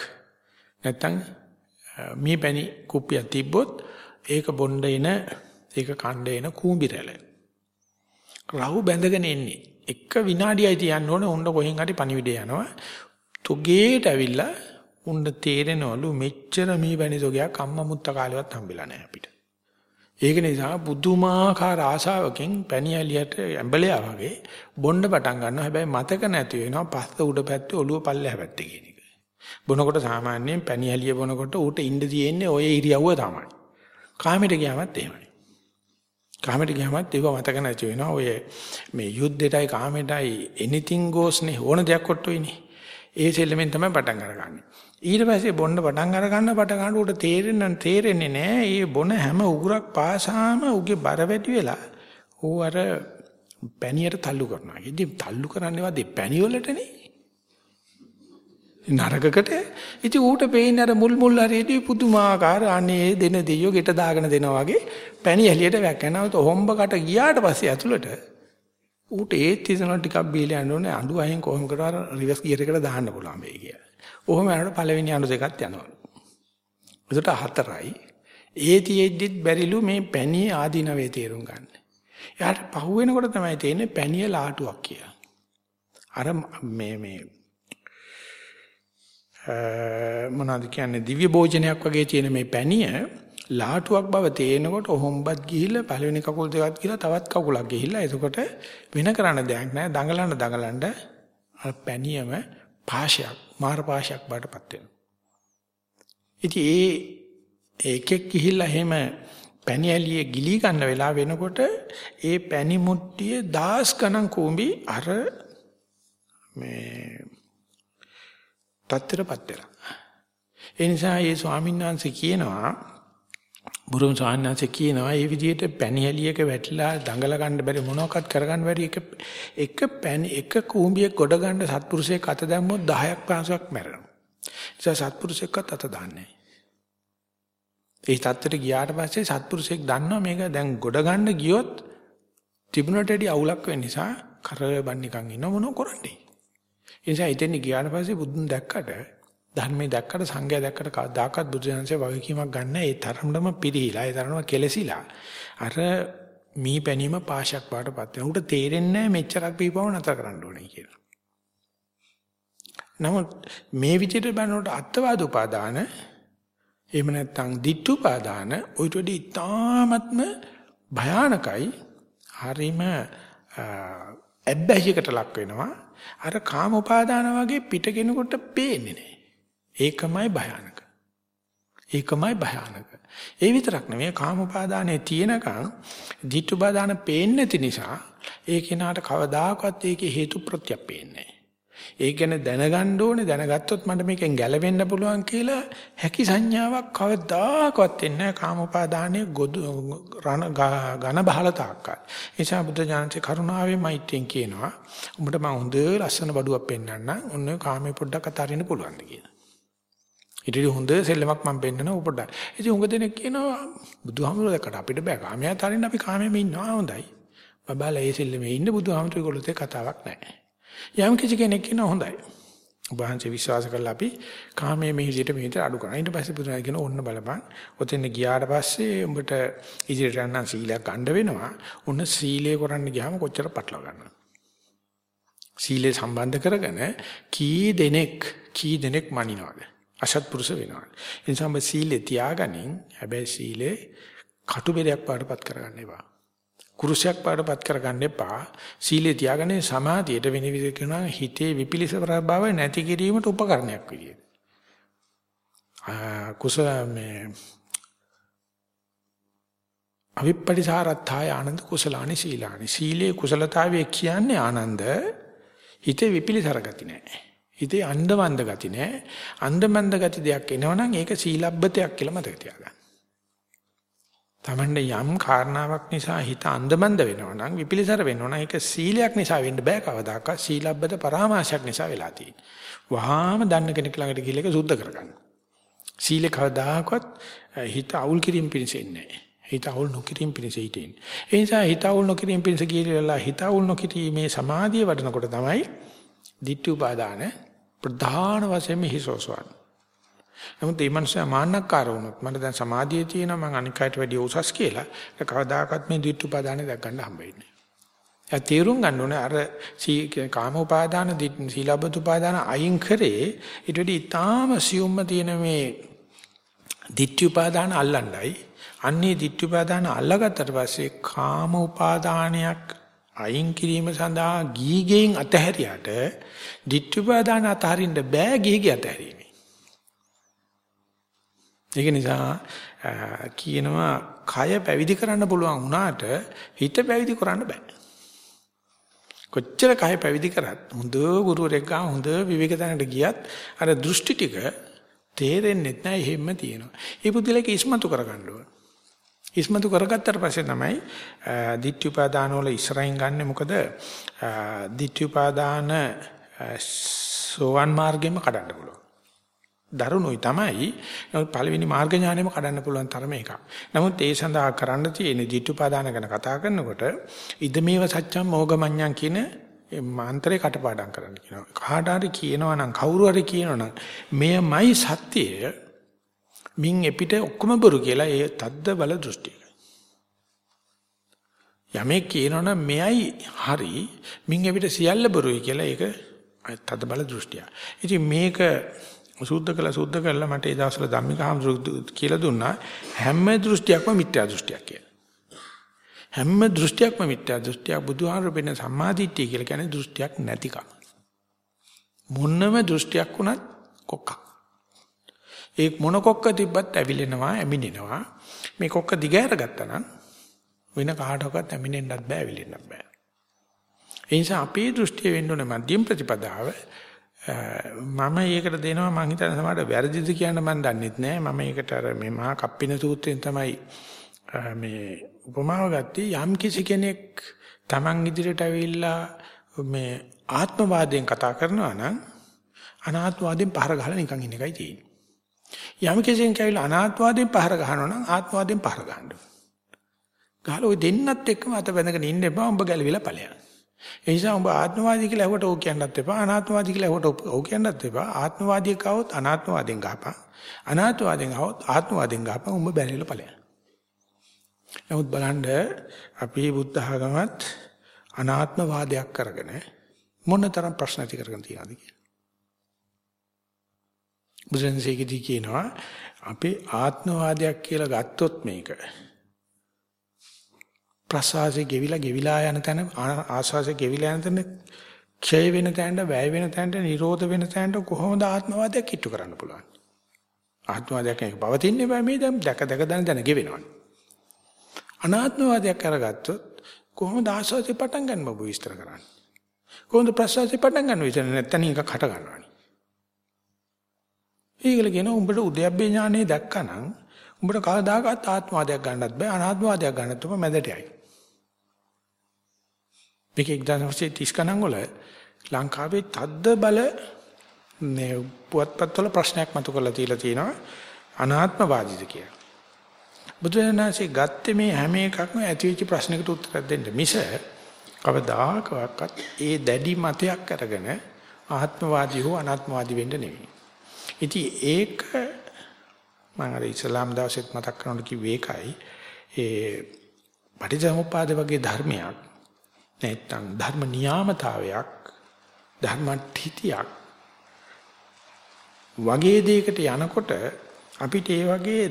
නැත්තම් මේ පැණි කුප්පියක් තිබ්බොත් ඒක බොණ්ඩ එන ඒක කණ්ඩ එන කූඹි රැළ. රහු බැඳගෙන එන්නේ. එක විනාඩියයි තියන්න ඕනේ. උණ්ඩ කොහෙන් හරි පණිවිඩය යනවා. තුගේට ඇවිල්ලා උණ්ඩ තේරෙනවලු මෙච්චර මේ පැණි තොගයක් අම්මා මුත්ත කාලෙවත් හම්බෙලා නැහැ අපිට. ඒක නිසා බුදුමාකාර ආශාවකින් පැණියලියට ඇඹලයා වගේ බොණ්ඩ පටන් ගන්නවා. හැබැයි මතක නැති වෙනවා පස්ස උඩ පැත්තේ ඔළුව පල්ලෙහා පැත්තේ කියන එක. බොනකොට සාමාන්‍යයෙන් පැණියලිය බොනකොට ඌට ඉන්න තියෙන්නේ ওই ඉරියව්ව තමයි. කාමයට ගියාමත් එහෙමයි. කාමයට ගියාමත් ඒව මතක නැති වෙනවා. ඔය මේ යුද්ධෙටයි කාමයටයි anything goes නේ ඕන දෙයක් කොට්ටොයිනේ. ඒ සෙල්ලමෙන් තමයි පටන් අරගන්නේ. ඊට පස්සේ බොන්න පටන් අර ගන්න පට ගන්න උට තේරෙන්නේ තේරෙන්නේ නැහැ. මේ බොන හැම උගුරක් පාසාම උගේ බර වැඩි වෙලා ඌ අර පැණියට තල්ලු කරනවා. ඉතින් තල්ලු කරන්නේ වාදේ පැණි වලටනේ. නරකකට ඉතින් ඌට පේන්නේ අර මුල් මුල් හරියදී පුදුමාකාර අනේ දෙන දෙයියෝ ගෙට දාගෙන දෙනවා වගේ පැණි එළියට වැක්කනවත හොම්බකට ගියාට පස්සේ ඇතුළට ඌට ඒත් ඉතන ටිකක් බීලා යන්න ඕනේ අඬු අයින් කොහොම කරලා රිවර්ස් ගියර් එකට දාන්න පුළුවන් මේ කියලා. ඔහොම යනකොට පළවෙනි අණු දෙකක් යනවා. ඒකට හතරයි. ඒතිෙද්දිත් බැරිලු මේ පැණියේ ආදීනවේ තේරුම් ගන්න. එයාට පහු වෙනකොට තමයි තේරෙන්නේ පැණිය ලාටුවක් කියලා. අර මේ මේ මොනවද කියන්නේ දිව්‍ය භෝජනයක් වගේ තියෙන මේ පැණිය ලාටුවක් බව තේනකොට හොම්බත් ගිහිල්ලා පළවෙනි කකුල් දෙකත් ගිහිල්ලා තවත් කකුලක් ගිහිල්ලා එතකොට වෙන කරන්න දෙයක් නැහැ දඟලන්න දඟලන්න අර පැණියම පාශයක් මාර පාශයක් බාටපත් වෙනවා. ඉතින් ඒ එකෙක් ගිහිල්ලා එහෙම පැණි ඇලියේ ගිලී ගන්න වෙලාව වෙනකොට ඒ පැණි මුට්ටියේ දාස් ගණන් කූඹි අර මේ තත්තරපත් වෙලා. ඒ නිසා මේ ස්වාමීන් වහන්සේ කියනවා බුරුම් සාහනාංශ කියනවා මේ විදිහට පැණිහැලියක වැටිලා දඟල ගන්න බැරි මොනවාක්වත් කරගන්න බැරි එක එක පැණි එක කූඹියක් ගොඩ ගන්න සත්පුරුෂයෙක් අත දැම්මොත් 10ක් 15ක් මැරෙනවා. ඒ සත්පුරුෂයෙක්වත් අත දාන්නේ ඒ තත්ත්වයට ගියාට පස්සේ සත්පුරුෂයෙක් දන්නවා මේක දැන් ගොඩ ගන්න ගියොත් තිබුණට වැඩි අවුලක් වෙන නිසා කරබන් නිකන් ඉන්න මොනව කරන්නේ. ඒ නිසා ඉතින් ගියාට පස්සේ බුදුන් දැක්කට ධර්මයේ දැක්කට සංඝයා දැක්කට කවදාකවත් බුදුසසුනේ වගකීමක් ගන්න ඒ තරමටම පිළිහිලා ඒ තරමටම කෙලසිලා අර මී පැනීම පාශයක් වඩපත් වෙන. උට තේරෙන්නේ නැහැ මෙච්චරක් පීපව නැතර කරන්න ඕනේ කියලා. නමුත් මේ විදිහට බලනකොට අත්වාද උපාදාන එහෙම නැත්නම් ditth උපාදාන ඔයිට වඩා ඉතාමත්ම භයානකයි. හරීම ඇබ්බැහියකට ලක් වෙනවා. අර කාම උපාදාන වගේ පිටගෙනකොට පේන්නේ නැහැ. ඒකමයි භයානක. ඒකමයි භයානක. ඒ විතරක් නෙමෙයි කාම උපාදානයේ තියෙනකන් ditth උපාදාන පේන්නේ නැති නිසා ඒ කෙනාට කවදාකවත් ඒකේ හේතු ප්‍රත්‍යක් පේන්නේ ඒ ගැන දැනගන්න ඕනේ දැනගත්තොත් මට මේකෙන් ගැලවෙන්න පුළුවන් කියලා හැකි සංඥාවක් කවදාකවත් එන්නේ නැහැ කාමෝපාදානයේ ගොදු රණ ඝන බහල තාක්කල්. ඒ නිසා බුද්ධ ඥානසේ කරුණාවේ මෛත්‍රියෙන් කියනවා උඹට මම හොඳ ලස්සන බඩුවක් පෙන්වන්නම්. ඔන්න කාමේ පොඩ්ඩක් අතාරින්න පුළුවන්ද කියලා. ඊට හොඳ සෙල්ලමක් මම පෙන්නනවා පොඩ්ඩක්. ඉතින් උඟ දෙනෙක් කියනවා බුදුහාමුදුරුවෝ දැක්කට අපිට බෑ කාමයේ අතාරින්න අපි කාමයේම ඉන්නවා හොඳයි. බබාලා ඒ සෙල්ලමේ ඉන්න බුදුහාමුදුරුවෝ ඒගොල්ලෝ කතාවක් නැහැ. යම් කිසි කෙනෙක් කියනවා හොඳයි. ඔබ වහන්සේ විශ්වාස කරලා අපි කාමයේ මේ විදිහට මේ විදිහට අඩු කරනවා. ඊට පස්සේ පුදුමයි කියන ඕන්න බලපන්. ඔතෙන් ගියාට පස්සේ උඹට ඉදිරියට යන්න සීලයක් ගන්න වෙනවා. ඔන්න සීලය කරන්න ගියාම කොච්චර පටලවා ගන්නවද? සීලය සම්බන්ධ කරගෙන කී දෙනෙක් කී දෙනෙක් මනිනවද? අසත්පුරුෂ වෙනවද? ඒ නිසා ඔබ සීලේ තියාගනින් හැබැයි සීලේ කටුබෙලයක් පාඩපත් කරගන්න එපා. කුරුසයක් පාඩපත් කරගන්න එපා. සීලේ තියාගන්නේ සමාධියට වෙන විදිහට කියනවා හිතේ විපිලිස බව නැති කිරීමට උපකරණයක් විදියට. කුසල මේ අවිප්පටිසාරත්ථය ආනන්ද කුසලානි සීලානි. සීලේ කුසලතාවය කියන්නේ ආනන්ද හිතේ විපිලිසර ගති නැහැ. හිතේ අන්දමන්ද ගති නැහැ. අන්දමන්ද ගති දෙයක් එනවනම් ඒක සීලබ්බතයක් කියලා මතක තියාගන්න. තමන්ට යම් කාරණාවක් නිසා හිත අන්දමන්ද වෙනවා නම් විපිලිසර වෙනවා නම් ඒක සීලයක් නිසා වෙන්න බෑ කවදාකවත් සීලබ්බත පරාමාශයක් නිසා වෙලා තියෙන්නේ. වහාම දන්න කෙනෙක් ළඟට ගිහලා ඒක සුද්ධ කරගන්න. සීල කවදාකවත් හිත අවුල් කිරීම පිණිස ඉන්නේ හිත අවුල් නොකිරීම පිණිස හිටින්නේ. ඒ නිසා හිත අවුල් නොකිරීම පිණිස කියලා හිත අවුල් නොකිරීමේ සමාධිය වඩනකොට තමයි ditthi upadana ප්‍රධාන වශයෙන් හිසෝසවන්නේ. නමුත් මේ මනුස්සයා මාන්නක්කාර වුණොත් මට දැන් සමාධිය තියෙනවා මම අනික් අයට වැඩිය උසස් කියලා ඒක කවදාකවත් මේ ද්විත්‍ය උපාදානෙ දැක් ගන්න හම්බෙන්නේ නැහැ. ඒ තීරුම් ගන්න ඕනේ අර කාම උපාදාන සීලබ්බත උපාදාන අයින් කරේ ඊට වෙඩි ඊටාම සියුම්ම තියෙන මේ ditthi උපාදාන අල්ලන්නයි අන්නේ ditthi උපාදාන අල්ලගත්තට පස්සේ කාම උපාදානයක් අයින් කිරීම සඳහා ගීගෙන් අතහැරියට ditthi උපාදාන අතහරින්න බෑ ගීගේ අතහැරීම ඒක නිසා කියනවා කය පැවිදි කරන්න පුළුවන් වුණාට හිත පැවිදි කරන්න බෑ. කොච්චර කය පැවිදි කරත් හොඳ ගුරුවරයෙක් ගා හොඳ විවේක තැනකට ගියත් අර දෘෂ්ටි ටික තේරෙන්නේ නැහැ එහෙම තියෙනවා. ඒ පුදුලේක ඉස්මතු කරගන්න ඕන. ඉස්මතු කරගත්තට පස්සේ තමයි ditthi upadana වල ඉස්සරහින් ගන්නෙ මොකද ditthi upadana සෝවන් මාර්ගෙම කඩන්න පුළුවන්. දරුණුයි තමයි. නමුත් පළවෙනි මාර්ග ඥානෙම කඩන්න පුළුවන් තරම එකක්. නමුත් ඒ සඳහා කරන්න තියෙන ditthුපාදාන ගැන කතා කරනකොට ඉදමේව සත්‍යම් මොගමඤ්ඤං කියන මාන්ත්‍රේ කටපාඩම් කරන්න කියනවා. කාට හරි කියනවා නම් කවුරු හරි කියනවා නම් මෙයමයි සත්‍යය මින් එපිට ඔක්කොම බොරු කියලා ඒ තද්ද බල දෘෂ්ටිය. යමෙක් කියනවනම් මෙයයි හරි මින් එපිට සියල්ල බොරුයි කියලා ඒක තද්ද බල දෘෂ්ටිය. ඉතින් මේක සුද්ධ කළා සුද්ධ කළා මට ඒ දවස්වල ධම්මික හාමුදුරු කියලා දුන්නා හැම දෘෂ්ටියක්ම මිත්‍යා දෘෂ්ටියක් කියලා. හැම දෘෂ්ටියක්ම මිත්‍යා දෘෂ්ටියක් බුදුහාමුදුරු වෙන සම්මාදිට්ඨිය කියලා කියන්නේ දෘෂ්ටියක් නැතිකම. මොනම දෘෂ්ටියක් වුණත් කොක්කක්. ඒ මොන කොක්ක තිබ්බත් ඇවිලෙනවා ඇමිනෙනවා. මේ කොක්ක දිගහැර ගත්තා නම් වෙන කාටවත් ඇමිනෙන්නත් බෑ ඇවිලෙන්නත් බෑ. ඒ නිසා අපේ දෘෂ්ටිය වෙන්න ඕනේ මධ්‍යම ප්‍රතිපදාව. මම ඒකට දෙනවා මං හිතන සමහරට වැරදිද කියන්න මම දන්නෙත් නෑ මම ඒකට අර මේ මහා කප්පින සූත්‍රයෙන් තමයි මේ උපමාව ගත්තේ යම් කිසි කෙනෙක් Taman ඉදිරියට ඇවිල්ලා මේ ආත්මවාදයෙන් කතා කරනවා නම් අනාත්මවාදයෙන් පහර ගහලා නිකන් ඉන්න එකයි තියෙන්නේ යම් කෙසේන් කැවිලා අනාත්මවාදයෙන් පහර ගහනවා නම් ආත්මවාදයෙන් පහර ගන්න ඕනේ. ගහලා ওই දෙන්නත් එක්කම අත බැඳගෙන ඉන්න එපා උඹ ගැලවිලා ඵලයන්. ඒ නිසා උඹ ආත්මවාදී කියලා ඇහුවට ඕක කියන්නත් එපා අනාත්මවාදී කියලා ඇහුවට ඕක කියන්නත් එපා ආත්මවාදී කවොත් අනාත්මවාදෙන් ගහපන් අනාත්මවාදෙන් කවොත් ආත්මවාදෙන් ගහපන් උඹ බැරිලා ඵලයන්. නමුත් බලන්න අපි බුද්ධ ආගමත් අනාත්මවාදයක් කරගෙන මොනතරම් ප්‍රශ්න ඇති කරගෙන තියනද කියලා. බුදුන්සේකදී කියනවා අපේ ආත්මවාදයක් කියලා ගත්තොත් මේක ප්‍රසවාසයේ ගෙවිලා ගෙවිලා යන තැන ආස්වාසයේ ගෙවිලා යන තැන ක්ෂය වෙන තැනට වැය වෙන තැනට නිරෝධ වෙන තැනට කොහොමද ආත්මවාදයක් කිට්ටු කරන්න පුළුවන්? ආත්මවාදයක් එක පවතින්නේ බෑ මේ දැන් දැක දැක දැන දැන ගෙවෙනවනේ. අනාත්මවාදයක් කරගත්තොත් කොහොමද ආස්වාදේ පටන් ගන්න බබු විස්තර කරන්නේ? කොහොමද ප්‍රසවාසයේ පටන් ගන්න? විතර නැත්නම් එකක් හට ගන්නවනේ. ඒකල කියන උඹට උද්‍යප්පේ ඥානෙ දැක්කනම් උඹට කවදාකවත් ආත්මවාදයක් ගන්නත් බෑ අනාත්මවාදයක් ගන්නත් ඔබ මැදට යයි. මේක 1930 ගණන් වල ලංකාවේ තද්ද බල මේ පුවත්පත්වල ප්‍රශ්නයක් මතු කරලා තියලා තියෙනවා අනාත්මවාදීද කියලා. බුදුරජාණන්සේ ගත්තේ මේ හැම එකක්ම ඇතිවෙච්ච ප්‍රශ්නකට උත්තර දෙන්න මිස කවදාකවත් ඒ දැඩි මතයක් අරගෙන ආත්මවාදී හෝ අනාත්මවාදී වෙන්න නෙවෙයි. ඉතින් ඒක මම අර ඉස්ලාම් දවසෙත් මතක් කරනකොට කිව්වේ ඒකයි. ඒ පටිච්චසමුප්පාද වගේ ධර්මයක් නැත්තම් ධර්ම නියාමතාවයක් ධර්ම ත්‍ිතියක් වගේ දෙයකට යනකොට අපිට ඒ වගේ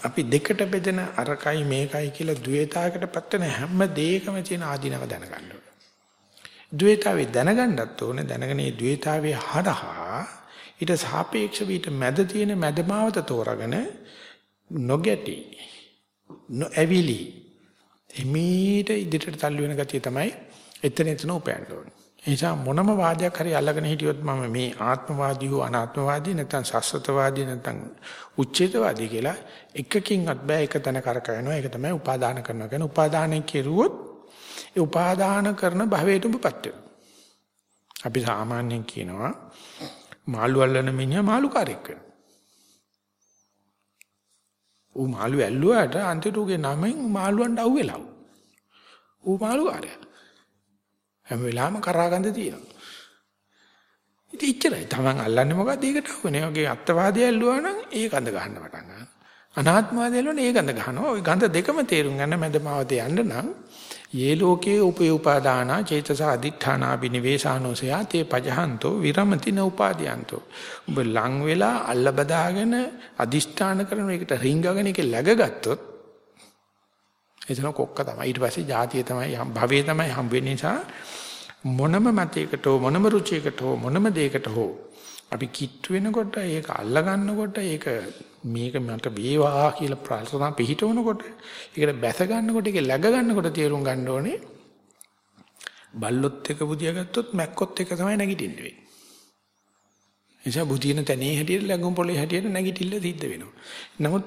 අපි දෙකට බෙදෙන අරකයි මේකයි කියලා ද්වේතාවකටපත් වෙන හැම දෙයකම තියෙන ආධිනව දැනගන්න ඕනේ. ද්වේතාවේ දැනගන්නත් ඕනේ දැනගෙන ඒ ද්වේතාවේ හරහා ඊට සාපේක්ෂව ඊට මැද තියෙන මැදමාවත තෝරාගෙන නොගැටි නොඇවිලි එමීට ඉදිරියට තල්ලු වෙන ගතිය තමයි එතන එතන උපයන්න ඕනේ. ඒ නිසා මොනම වාදයක් හරි අල්ලගෙන හිටියොත් මම මේ ආත්මවාදී හෝ අනාත්මවාදී නැත්නම් සස්සතවාදී නැත්නම් උච්චේතවාදී කියලා එකකින්වත් බෑ එක තැන කරකවනවා. ඒක තමයි උපාදාන කරනවා කියන්නේ. උපාදානය කෙරුවොත් ඒ උපාදාන කරන භවයට උඹපත් වෙනවා. අපි සාමාන්‍යයෙන් කියනවා මාළු අල්ලන මිනිහා මාළුකාරයෙක් වෙනවා. ඌ මාළු ඇල්ලුවාට අන්තිමට ඌගේ නමෙන් මාළුවන්ට අහුවෙලා. ඌ මාළුකාරයා. හැම වෙලාවෙම කරාගඳ තියෙනවා. ඉතින් ඉච්චරයි. Taman අල්ලන්නේ මොකද්ද? ඒකට අහුවෙන. ඒ වගේ අත්වාදය ඇල්ලුවා නම් ඒ ගඳ ගන්න පටන් ගන්නවා. අනාත්මවාදය ඇල්ලුවා ඒ ගඳ ගන්නවා. ওই ගඳ දෙකම තේරුම් ගන්න මැදමාවතේ යන්න නම් යේ ලෝකේ උපේ උපාදාන චේතස අදිඨානා බිනිවේසානෝසයා තේ පජහන්තෝ විරමති න උපාදීයන්තෝ. ඔබ ලං වෙලා අල්ල බදාගෙන අදිෂ්ඨාන කරන එකට රිංගගෙන ඒක läගගත්තොත් එතන කොක්ක තමයි. ඊට පස්සේ જાතිය තමයි භවයේ තමයි හම් වෙන්නේ නිසා මොනම මතයකට හෝ මොනම රුචියකට හෝ මොනම දෙයකට හෝ අපි කිට්ටු වෙනකොට ඒක අල්ල ගන්නකොට ඒක මේක මට වේවා කියලා ප්‍රාර්ථනා පිහිටවනකොට ඒකට බැස ගන්නකොට ඒක läග ගන්නකොට තේරුම් ගන්න ඕනේ බල්ලොත් එක බුදියා ගත්තොත් මැක්කොත් එක තමයි නැගිටින්න වෙන්නේ. එනිසා බුදින තැනේ හැටියට ලඟුම් පොලේ හැටියට නැගිටිල්ල සිද්ධ වෙනවා. නමුත්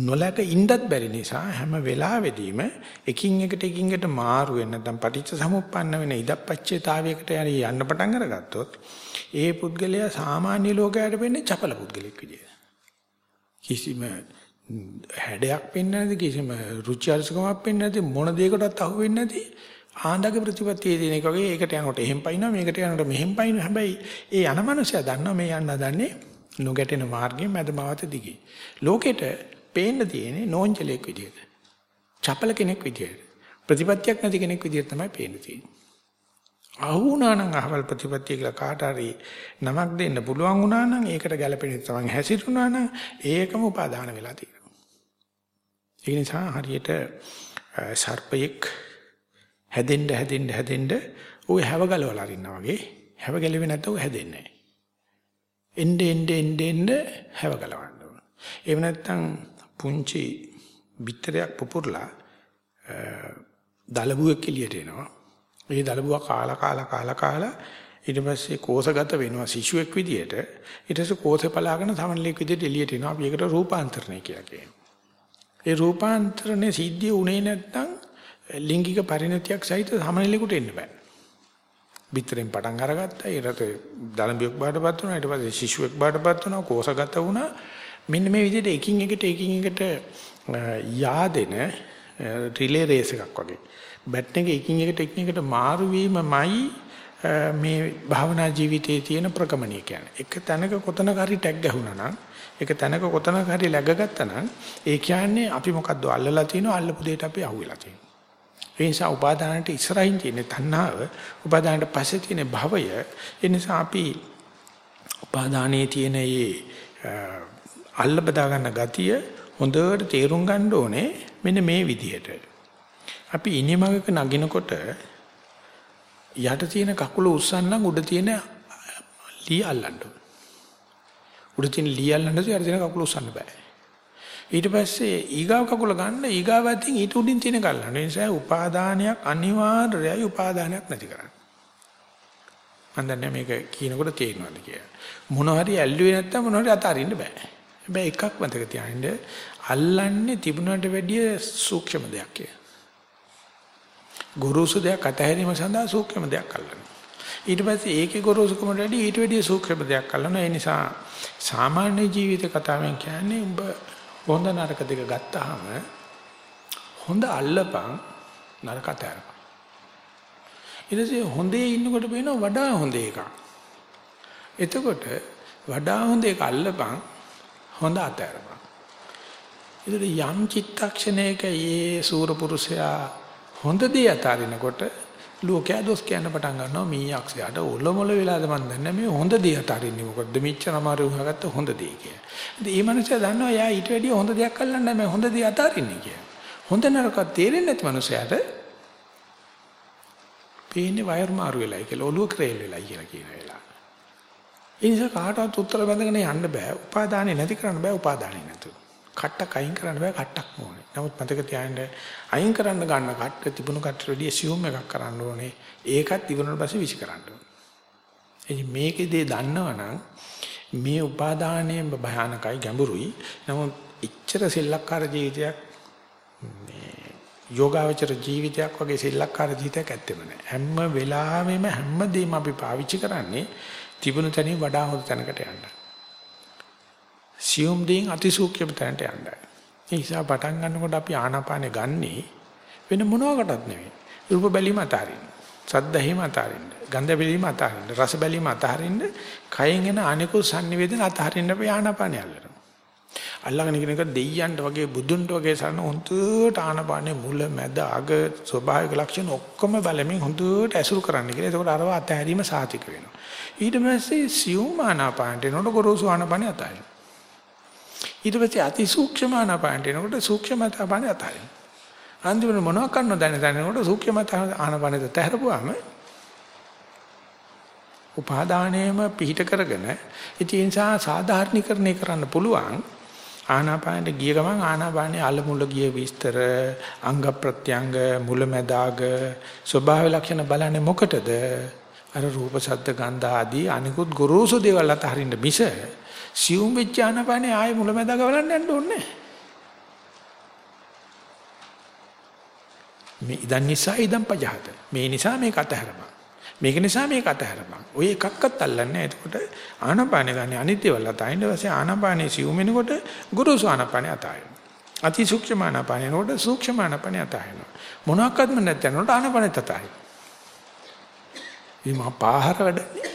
නොලක ඉන්නත් බැරි නිසා හැම වෙලාවෙදීම එකින් එකට එකින් එකට මාරු වෙන නැත්නම් පටිච්ච සමුප්පන්න වෙන ඉදප්පච්චේතාවයකට යන්න පටන් අරගත්තොත් ඒ පුද්ගලයා සාමාන්‍ය ලෝකයට වෙන්නේ චපල පුද්ගලෙක් විදියට. කිසිම හැඩයක් පෙන්වන්නේ නැති කිසිම රුචි අරුචිකමක් පෙන්වන්නේ නැති මොන දෙයකටත් අහු වෙන්නේ නැති ආන්දගේ ප්‍රතිපත්තියේ තියෙන එක වගේ ඒකට යනකොට එහෙම් පයින්නවා මේකට යනකොට මෙහෙම් පයින්නවා. හැබැයි ඒ යන මනුස්සයා දන්නවා මේ යන්න හදන්නේ නොගැටෙන මාර්ගයේ මැදමාවත දිගේ. ලෝකෙට පේන්න තියෙන්නේ නෝන්ජලෙක් විදියට චපල කෙනෙක් විදියට ප්‍රතිපත්තියක් නැති කෙනෙක් විදියට තමයි පේන්න තියෙන්නේ. අහුණා නම් අහවල් ප්‍රතිපත්තිය කියලා කාට හරි නමක් දෙන්න පුළුවන් වුණා නම් ඒකට ගැළපෙන තමන් හැසිරුණා නම් ඒකම උපාදාන වෙලා තියෙනවා. ඒ නිසා හරියට සර්පයෙක් හැදෙන්න හැදෙන්න හැදෙන්න ඌ හැව ගලවලා අරින්නා වගේ හැව ගැලෙන්නේ නැත්නම් ඌ හැදෙන්නේ නැහැ. එnde ende ende ende හැව ගලවන්න ඕන. එහෙම නැත්නම් පුංචි බිත්තරයක් පුපුරලා දලබුවෙක් එළියට එනවා. ඒ දලබුවා කාලා කාලා කාලා කාලා ඊට පස්සේ කෝෂගත වෙනවා සිෂුවෙක් විදියට. ඊට පස්සේ කෝෂේ පලාගෙන සමනලෙක් විදියට එළියට එනවා. අපි ඒකට රූපාන්තරණය කියලා කියනවා. ඒ රූපාන්තරණය සිද්ධිය උනේ නැත්නම් ලිංගික පරිණතියක් සහිත සමනලෙකුට එන්න බෑ. පිටරෙන් පටන් අරගත්තා. ඊට දලඹියක් බාටපත් වුණා. ඊට පස්සේ සිෂුවෙක් බාටපත් වුණා. කෝෂගත වුණා. මෙන්න මේ විදිහට එකින් එකට එකින් එකට yaadෙන රිලේ රේස් එකක් වගේ. බැට් එක එකින් එකට එකින් එකට මාරු වීමමයි මේ භාවනා ජීවිතයේ තියෙන ප්‍රගමණය කියන්නේ. එක තැනක කොතනක හරි ටැග් ගැහුණා නම් එක තැනක කොතනක හරි läගගත්තා නම් ඒ කියන්නේ අපි මොකද්ද අල්ලලා තිනව අල්ලපු දෙයට අපි අහුවෙලා තියෙනවා. ඒ නිසා උපාදානට ඉස්සරහින් තියෙන තණ්හාව උපාදානට පස්සේ තියෙන භවය ඒ නිසා අපි උපාදානයේ තියෙන මේ අල්ල බදා ගන්න ගතිය හොඳට තේරුම් ගන්න ඕනේ මෙන්න මේ විදිහට. අපි ඉනිමගක නගිනකොට යට තියෙන කකුල උස්සන්නම් උඩ තියෙන ලී අල්ලන්න ඕනේ. උඩ තියෙන ලී අල්ලන්න යට තියෙන කකුල උස්සන්න බෑ. ඊට පස්සේ ඊගාව කකුල ගන්න ඊගාව අතින් ඊට උඩින් තියෙන ගල්ලන. ඒ නිසා උපාදානයක් අනිවාර්යයි උපාදානයක් නැති කරන්න. මම දන්නේ මේක කියනකොට තේරෙනවද කියලා. මොන හරි ඇල්ලුවේ නැත්තම් මොන හරි අතාරින්න බෑ. හැබැයි එකක් මතක තියාගන්න අල්ලන්නේ තිබුණට වැඩිය සූක්ෂම දෙයක් කියලා. ගුරුසු දෙයක් අතහැරීම සඳහා සූක්ෂම දෙයක් අල්ලනවා. ඊට පස්සේ ඒකේ ගොරෝසුකමට වැඩි ඊට වැඩිය සූක්ෂම දෙයක් අල්ලනවා. ඒ නිසා සාමාන්‍ය ජීවිත කතාවෙන් කියන්නේ උඹ හොඳ නරක දෙක ගත්තාම හොඳ අල්ලපන් නරක අතහැරපන්. ඊටසේ හොඳේ ඉන්නකොට පේනවා වඩා හොඳ එකක්. එතකොට වඩා හොඳ එක අල්ලපන් හොඳ අතහැරපන්. ඒකට යම් චිත්තක්ෂණයක මේ සූර පුරුෂයා හොඳ දේ අතාරිනකොට ලෝකයා දොස් කියන්න පටන් ගන්නවා මේ යක්ෂයාට ඔලොමල වෙලාද මන් දන්නේ මේ හොඳ දේ අතාරින්නේ මොකද්ද මෙච්චර අමාරු වහගත්ත හොඳ දේ කියලා. ඉතින් මේ මනුස්සයා දන්නවා එයා ඊට වැඩිය හොඳ දෙයක් අල්ලන්නේ නැහැ හොඳ දේ අතාරින්නේ කියලා. හොඳ නරක තේරෙන්නේ නැති මනුස්සයාට පේන්නේ වයර් මාරු වෙලයි කියලා ඔලුව ක්‍රේල් වෙලයි කියලා කියන වෙලාව. ඒ නිසා කාටවත් උත්තර බඳගෙන යන්න බෑ. උපාදානෙ නැති කරන්න බෑ උපාදානෙ නැතුව. කට්ටක් අයින් කරන්න බෑ කට්ටක් ඕනේ. නමුත් මතක තියාගන්න අයින් කරන්න ගන්න කට්ට තිබුණු කට්ට වැඩි සියුම් එකක් කරන්න ඕනේ. ඒකත් ඉවරන පස්සේ විසි කරන්න ඕනේ. එනි මේකේදී දන්නවනම් මේ උපාදානයේ භයානකයි ගැඹුරුයි. නමුත් ඉච්ඡර සෙල්ලක්කාර ජීවිතයක් මේ යෝගාවචර ජීවිතයක් වගේ සෙල්ලක්කාර ජීවිතයක් ඇත්තෙම නෑ. හැම වෙලාවෙම හැමදේම අපි පාවිච්චි කරන්නේ තිබුණු තැනින් වඩා හොඳ තැනකට යන්න. සියුම් දෙයින් අතිසූක්ෂම තැනට යන්න. ඒ නිසා පටන් ගන්නකොට අපි ආනාපානෙ ගන්නේ වෙන මොනවාකටත් නෙවෙයි. රූප බැලීම අතාරින්න. සද්ද ඇහිම අතාරින්න. ගන්ධ බැලීම අතාරින්න. රස බැලීම අතාරින්න. කයෙන් එන අනිකුත් සංනිවේදන අතාරින්න අපි ආනාපානෙ අල්ලනවා. අල්ලගෙන ඉගෙන එක දෙයියන්ට වගේ බුදුන්ට වගේ සරණ හොඳට ආනාපානෙ මුල මැද අග ස්වභාවික ලක්ෂණ ඔක්කොම බලමින් හොඳට ඇසුරු කරන්න කියලා. එතකොට අරව අතහැරීම සාතික වෙනවා. ඊට පස්සේ සියුම් ආනාපානට එනකොට ගොරෝසු ආනාපානෙ අතාරින්න. ඊට පස්සේ අති සූක්ෂම ආනාපානට එනකොට සූක්ෂම ආනාපානෙ අතාරින්න. අන්තිමට මොනවක් කරනවද දැන දැනනකොට සූක්ෂම ආනාපානෙ තැහැරපුවාම උපාදානයේම පිහිට කරගෙන ඉතින් ඒ නිසා සාධාරණීකරණය කරන්න පුළුවන් ආනාපානට ගිය ගමන් ආනාපානයේ අල මුල ගිය විස්තර අංග ප්‍රත්‍යංග මුලැමැදාග ස්වභාව ලක්ෂණ බලන්නේ මොකටද අර රූප ශබ්ද ගන්ධ ආදී අනිකුත් ගොරෝසු දේවල් අතහරින්න මිස සියුම් වෙච්ච ආනාපානේ ආයේ මුලැමැදාග බලන්න යන්න ඕනේ මේ ඉදන් නිසා ඉදන් පජහත මේ නිසා මේක අතහැරපන් මේක නිසා මේක අතහැරපන්. ඔය එකක්වත් අල්ලන්නේ නැහැ. එතකොට ආනාපාන ගන්න අනිත්‍යවල අතහින්න පස්සේ ආනාපානේ සිව් වෙනකොට ගුරුසු ආනාපානේ අතහින්න. අති සූක්ෂම ආනාපානේ නෝඩ සූක්ෂම ආනාපානේ අතහින්න. මොනවාක්වත්ම නැත්නම්ට ආනාපානේ තතයි. මේ මහා පාහර වැඩන්නේ.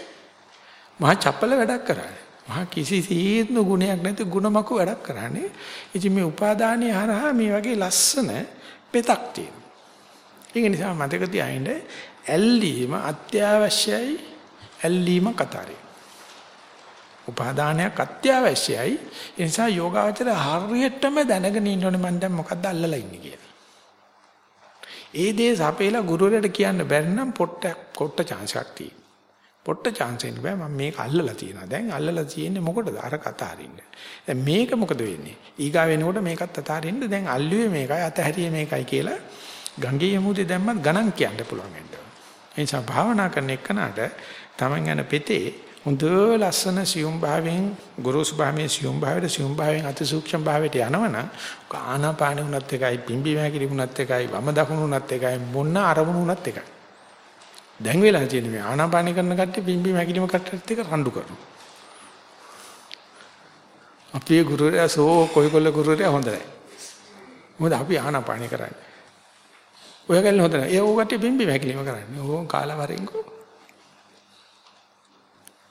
මහා චපල වැඩක් කරන්නේ. මහා කිසිසේත්ම ගුණයක් නැති ಗುಣමක වැඩක් කරන්නේ. ඉතින් මේ උපාදානයේ හරහා මේ වගේ ලස්සන පෙතක් තියෙනවා. ඒක නිසා මතක තියාගන්න ඇල්ලීම අත්‍යවශ්‍යයි ඇල්ලීම කතරේ. උපාදානයක් අත්‍යවශ්‍යයි. ඒ නිසා යෝගාවචර හරියටම දැනගෙන ඉන්න ඕනේ මම දැන් මොකද්ද අල්ලලා ඉන්නේ කියලා. ඒ දේ සපේලා ගුරුවරයාට කියන්න බැරි නම් පොට්ට කොට්ට chance එකක් තියෙනවා. පොට්ට chance එන්න බෑ මම මේක අල්ලලා තියෙනවා. දැන් අල්ලලා තියෙන්නේ මොකටද? අර කතාරින්න. දැන් මේක මොකද වෙන්නේ? ඊගා වෙනකොට මේකත් අතාරින්න දැන් අල්ලුවේ මේකයි අතහැරියේ මේකයි කියලා ගංගේ යමුදේ දැම්මත් ගණන් කියන්න පුළුවන් වෙනවා. ඒ නිසා භාවනා කරන එකනට තමන් යන පෙතේ හොඳ ලස්සන සියුම් භාවයෙන් ගුරුස් භාවයෙන් සියුම් භාවයට සියුම් භාවයෙන් අතිසූක්ෂම භාවයට යනවනම් ආනාපානෙ උනත් එකයි පිම්බි මහැකිලි උනත් එකයි වම දකුණු උනත් එකයි මොන අරමුණු උනත් එකයි දැන් වෙලා තියෙන්නේ මේ ආනාපානෙ කරන කට්ටිය පිම්බි මහැකිලිම කට්ටියත් එක රණ්ඩු කරනවා අපේ ගුරුවරයා සෝ කොයිකොල්ල ගුරුවරයා හොඳ නැහැ මොකද අපි ආනාපානෙ කරන්නේ ඔය කල්න හොතන. ඒ ඕකට බිම්බි වැකිලිම කරන්නේ. ඕන් කාලා වරෙන්කෝ.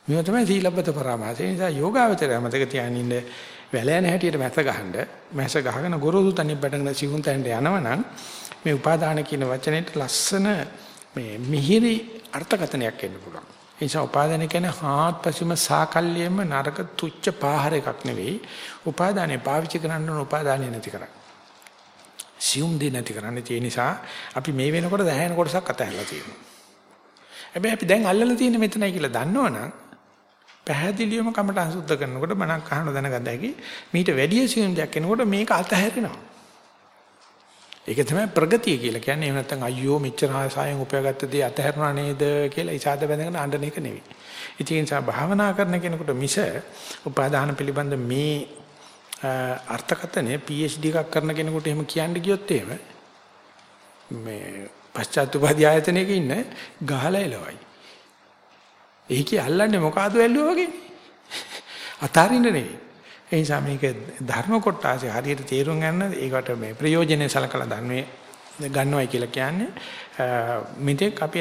මේව තමයි සීලබ්බත පරාමාසය. ඒ නිසා යෝගාවචරය මතක තියාගෙන ඉන්න වැල යන හැටියට මැස ගහනද මැස ගහගෙන ගොරෝසු තනින් බඩගෙන සිවුම් තැනට යනවනම් මේ උපාදාන කියන වචනේට ලස්සන මේ මිහිරි අර්ථකථනයක් එන්න පුළුවන්. ඒ නිසා උපාදාන කියන්නේ හාත්පසීම සාකල්යෙම නරක තුච්ච පාහර එකක් නෙවෙයි. උපාදානේ පාවිච්චි කරන්න ඕන උපාදානේ නැති කරන්නේ. සියුම් දෙ නැති කරන්නේ ඒ නිසා අපි මේ වෙනකොට දැහැෙන කොටසක් අතහැරලා තියෙනවා. හැබැයි අපි දැන් අල්ලලා තියෙන්නේ මෙතනයි කියලා දන්නවනම් පැහැදිලිවම කමටහන් සුද්ධ කරනකොට මනක් අහන දැනගන්න හැකි මීට වැඩි සියුම් දෙයක් එනකොට මේක අතහැරෙනවා. ඒක තමයි ප්‍රගතිය කියලා කියන්නේ. එහෙම නැත්නම් අයියෝ මෙච්චර ආසාවෙන් උපයාගත්ත දේ අතහැරුණා නේද කියලා ඉසాత බැඳගෙන අඬන එක නෙවෙයි. ඉතින් ඒ නිසා භාවනා කරන කෙනෙකුට මිස උපාදාන පිළිබඳ මේ අර්ථකතනේ PhD එකක් කරන කෙනෙකුට එහෙම කියන්න ගියොත් එහෙම මේ පශ්චාත් උපාධි ආයතනයක ඉන්න ගහලා එලවයි. ඒකේ අල්ලන්නේ මොකಾದ වැල්ලුවා වගේ. අතාරින්න නෙවෙයි. ඒ නිසා මේක ධර්ම කොටාසේ හරියට තේරුම් ගන්න ඒකට මේ ප්‍රයෝජනෙ සලකලා දන්නේ ගන්නවයි කියලා කියන්නේ මෙතෙක් අපි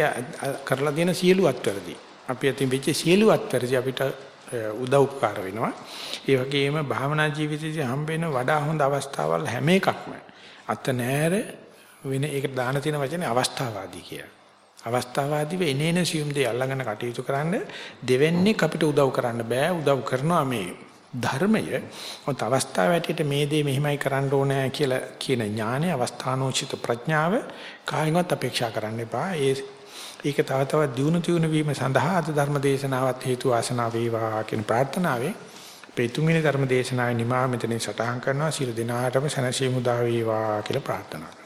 කරලා තියෙන සියලු අත්වැරදි. අපි අතින් වෙච්ච සියලු අත්වැරදි අපිට උදව් උපකාර වෙනවා. ඒ වගේම භාවනා ජීවිතයේ හම්බෙන වඩා හොඳ අවස්ථාවල් හැම එකක්ම අත නෑර වෙන ඒකට දාන තියෙන වචනේ අවස්ථාවාදී කියලා. අවස්ථාවාදීව එනේන සියුම් දේ අල්ලගෙන කටයුතු කරන්න දෙවන්නේ අපිට උදව් කරන්න බෑ. උදව් කරනවා මේ ධර්මය ඔත අවස්ථාව ඇටියට මේ දේ මෙහිමයි කරන්න ඕනේ කියලා කියන ඥානය අවස්ථානෝචිත ප්‍රඥාව කායිමත් අපේක්ෂා කරන්න එපා. ඒ ඒක තව තවත් දියුණු තියුණු වීම සඳහා අද ධර්ම දේශනාවත් හේතු වාසනා වේවා කියන ප්‍රාර්ථනාවෙන් පෙතුමිනි ධර්ම දේශනාවේ නිමා මෙතනින් සටහන් කරනවා. සියලු දෙනාටම සනසීමු දා වේවා කියලා ප්‍රාර්ථනා කරනවා.